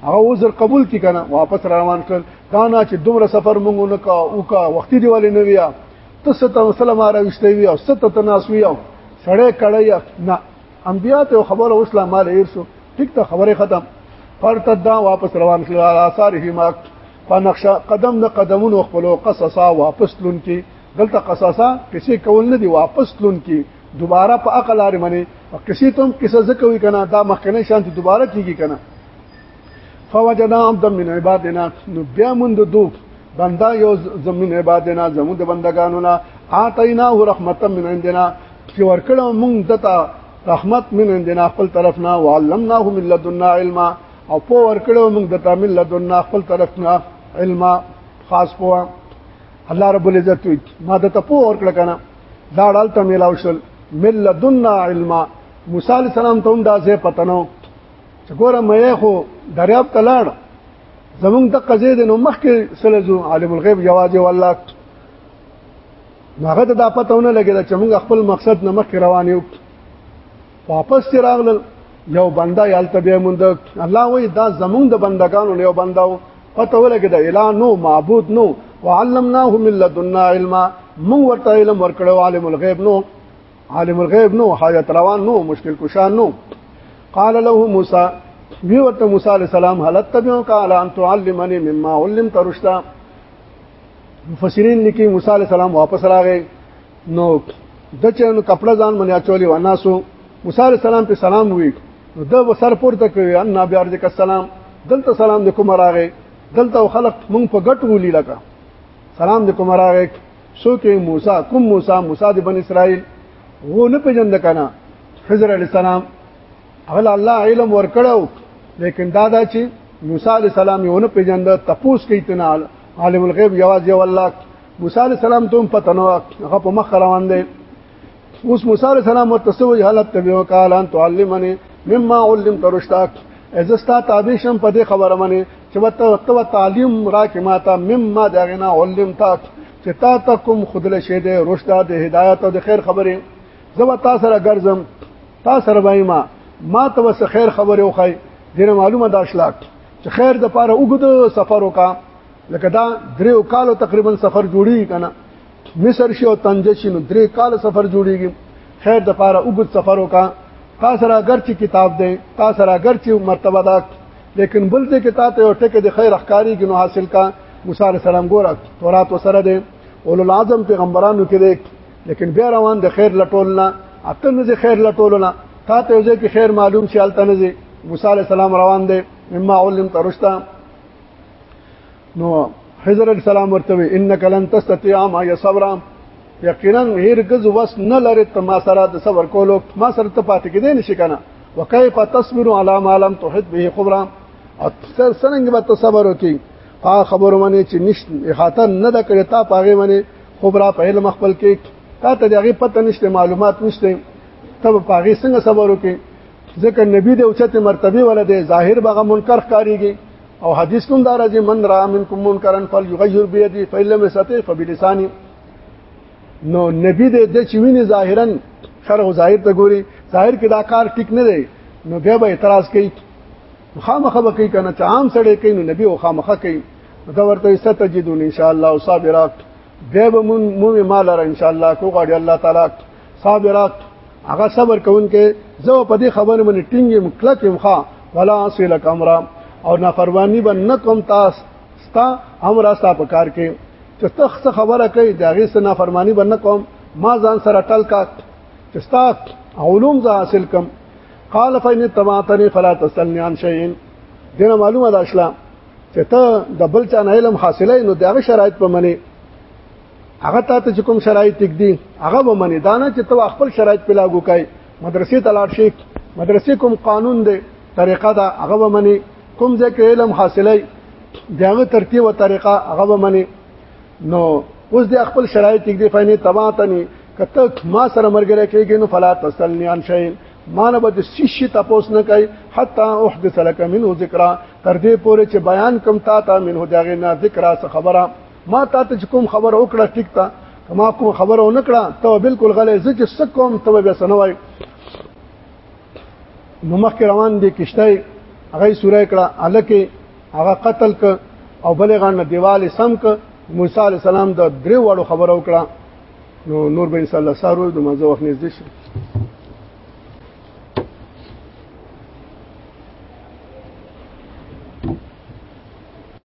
هغه وزر قبول کی کنه واپس روان کړ دا نه چې دومره سفر مونږ نه کا او کا وختي دی ولې نه ویا ته ست مسلم را وشته وی او ست تناس وی او سړې کړی نه انبیا ته خبر او اسلام مال ایر شو ټیک ته خبره ختم پرته دا واپس روان شو آثار هما په نقشه قدم نه قدمونو خپل قصصا واپس لون کی دلته قصصا کسی کول نه دی واپس لون کی دوباره په عقل لري منی او کسی ته هم کیسه ځکه وی کنه دا مخکنه شانت دوباره کیږي کنه فوجنا عبد من عبادنا نو بیا مونږ دو بندا یو زمین عبادنا زمون د بندگانو نه اعطینا رحمتا من عندنا چې ورکړو مونږ دتا رحمت من عندنا خپل طرف نه وعلمناه من لدنا علما او په ورکړو مونږ دتا من لدنا خپل طرف نه علما خاص پوها الله رب العزت وی ما د تپو اور کړه کنه دا ډال ته ملاو شل ملذنا علم موسی علی السلام ته هم دا زه پتنو چې ګوره مې خو دریاب تلاړ زمونږ د قضې د نو مخکې سلزو عالم الغیب جواز والله هغه ته دا پتهونه لګیدا چې موږ خپل مقصد نه مخکې روان یو واپس راغلل یو بنده یالته به مونږ الله وای دا زمونږ د بندگانو یو بنده و پته ولګی دا اله نو معبود نو وعلمناه من لدنا علما مونږ ورته علم ورکړو عالم الغیب نو عالم الغیب نو حاجت روان نو مشکل کشان نو قال له موسی وی ورته موسی علی السلام حالت تبعو قال ان تعلمني مما علمت رشدا مفسرین لیکي موسی علی السلام واپس راغی نو د چانو کپڑا ځان باندې اچولې وناسو موسی عليه السلام په سلام وی نو د وسر پورته کوي ان نبي ارزک السلام دلته سلام د کوم راغې دلته خلق مونږ په ګټ ولي لکه سلام د کوم راغې سو کې موسی کوم موسی موسی د بن اسرائیل وو نه پېژند کنه خضر عليه السلام اول الله علم ورکړو لیکن دا دا چې موسی عليه السلام یو نه پېژند تپوس کوي تنال عالم الغیب یواز یو الله موسی علی السلام ته پته نو هغه په مخ روان دی اوس موسی علی السلام ورته سوې حالت ته ویو قال ان تعلمني مما علمت رشدك ازستا تابع شم په دې خبره منی چې وته تو تعلیم را کې ماته مما دغنا علم تا چې تا ته کوم خدل شه دې رشدا دې هدایت او د خیر خبره زو تا سره ګرځم تا سره وایما ما ته وس خیر خبره وخی دینه معلومه دا شلاک چې خیر د پاره وګد سفر وکا لکه دا دریو کالو تقریبا سفر جوړی کنه مصر شي او طنجه شي نو درې کال سفر جوړیږي خیر د پاره وګت سفر وکا تا سره اگر چې کتاب دی تا سره اگر چې مرتبه ده لیکن بل دې کتاب ته ټکه د خیر اخکاری کې نو حاصل کا موسی علی السلام ګور تورات وسره دی اول العظم پیغمبرانو کې دی لیکن بیا روان د خیر لټول نه اته نه خیر لټول نه تا ته ځکه خیر معلوم شي الته نه موسی علی السلام روان دی مما علم ترشتہ نو حضرت السلام ورته وی انک لن تستطيع ما صبر یقینا هرگز وس نه لري ته ما سره د صبر کولو ما سره ته پاتې کېدې نشي کنه وکيف تصبر على ما لم تحط به خبرا اکثر سرنګ به ته صبر وکي پا خبر باندې چې نشته احاطه نه د کړې تا پاغه باندې خبره په علم خپل کې تا ته دغه پته نشته معلومات نشته ته پاغه څنګه صبر وکي ځکه نبی د اوچته مرتبه ولده ظاهر بغه منکر ښکاریږي او حدیث کوم دار چې من را منکم منکرن فلیغیر بیدی فیلم سته فبلسانی نو نبی د د چوینه ظاهرا شرح ظاهر ته ګوري ظاهر کې دا کار ټیک نه دی نو بیا به اعتراض کوي خامخه به کوي کنه چې عام سړی کوي نو نبی او خامخه کوي دا ورته ستجدون ان شاء الله صابرات بیا به مون مو مال را ان شاء الله کو غاړي الله تعالی صابرات هغه صبر کوونکې زه په دې خبره باندې ټینګم کلک یم ښا ولا اصل کمرا او نافرمانی به نه کوم تاسو ستا امر ستا په کار کې چې تخت خبره کوي دا غي سنا فرمانی به نه کوم ما ځان سره ټل کا چې ستا علوم ز حاصل کم قال فإن تماتني فلا تسألني عن شيء دنه معلومه ده اسلام چې ته د بل چا علم حاصله نو دا غي شرایط په منی هغه ته چې کوم شرایط تک دي هغه ومني دا نه چې ته خپل شرایط په لاګو کای مدرسې ته لاړ شي مدرسې کوم قانون دی طریقه دا هغه ومني کوم ځکه علم حاصلای دغه ترتیب او طریقه هغه ومني نو اوس د خپل شرایط تک دي فینه تباتنی کته ما سره مرګره کېږي نو فلا تسلنی ان شي مانه به د شیشي تاسو نه کوي حتا احدث لك منه ذکر تر دې پوره چې بیان کم تا تا منه دغه نه ذکر خبره ما تا ته کوم خبر او کړه ټیک تا کما کوم خبر او نکړه ته بالکل غلې زه چې څه کوم ته به سنوي نو مخ روان دي کشته هغه سوره کړه الکه هغه قتل ک او بلغان دیوال سم ک موسی علی السلام د درې وړو خبر او کړه نو نور به ان شاء الله سارو د مزه وخت نږدې شي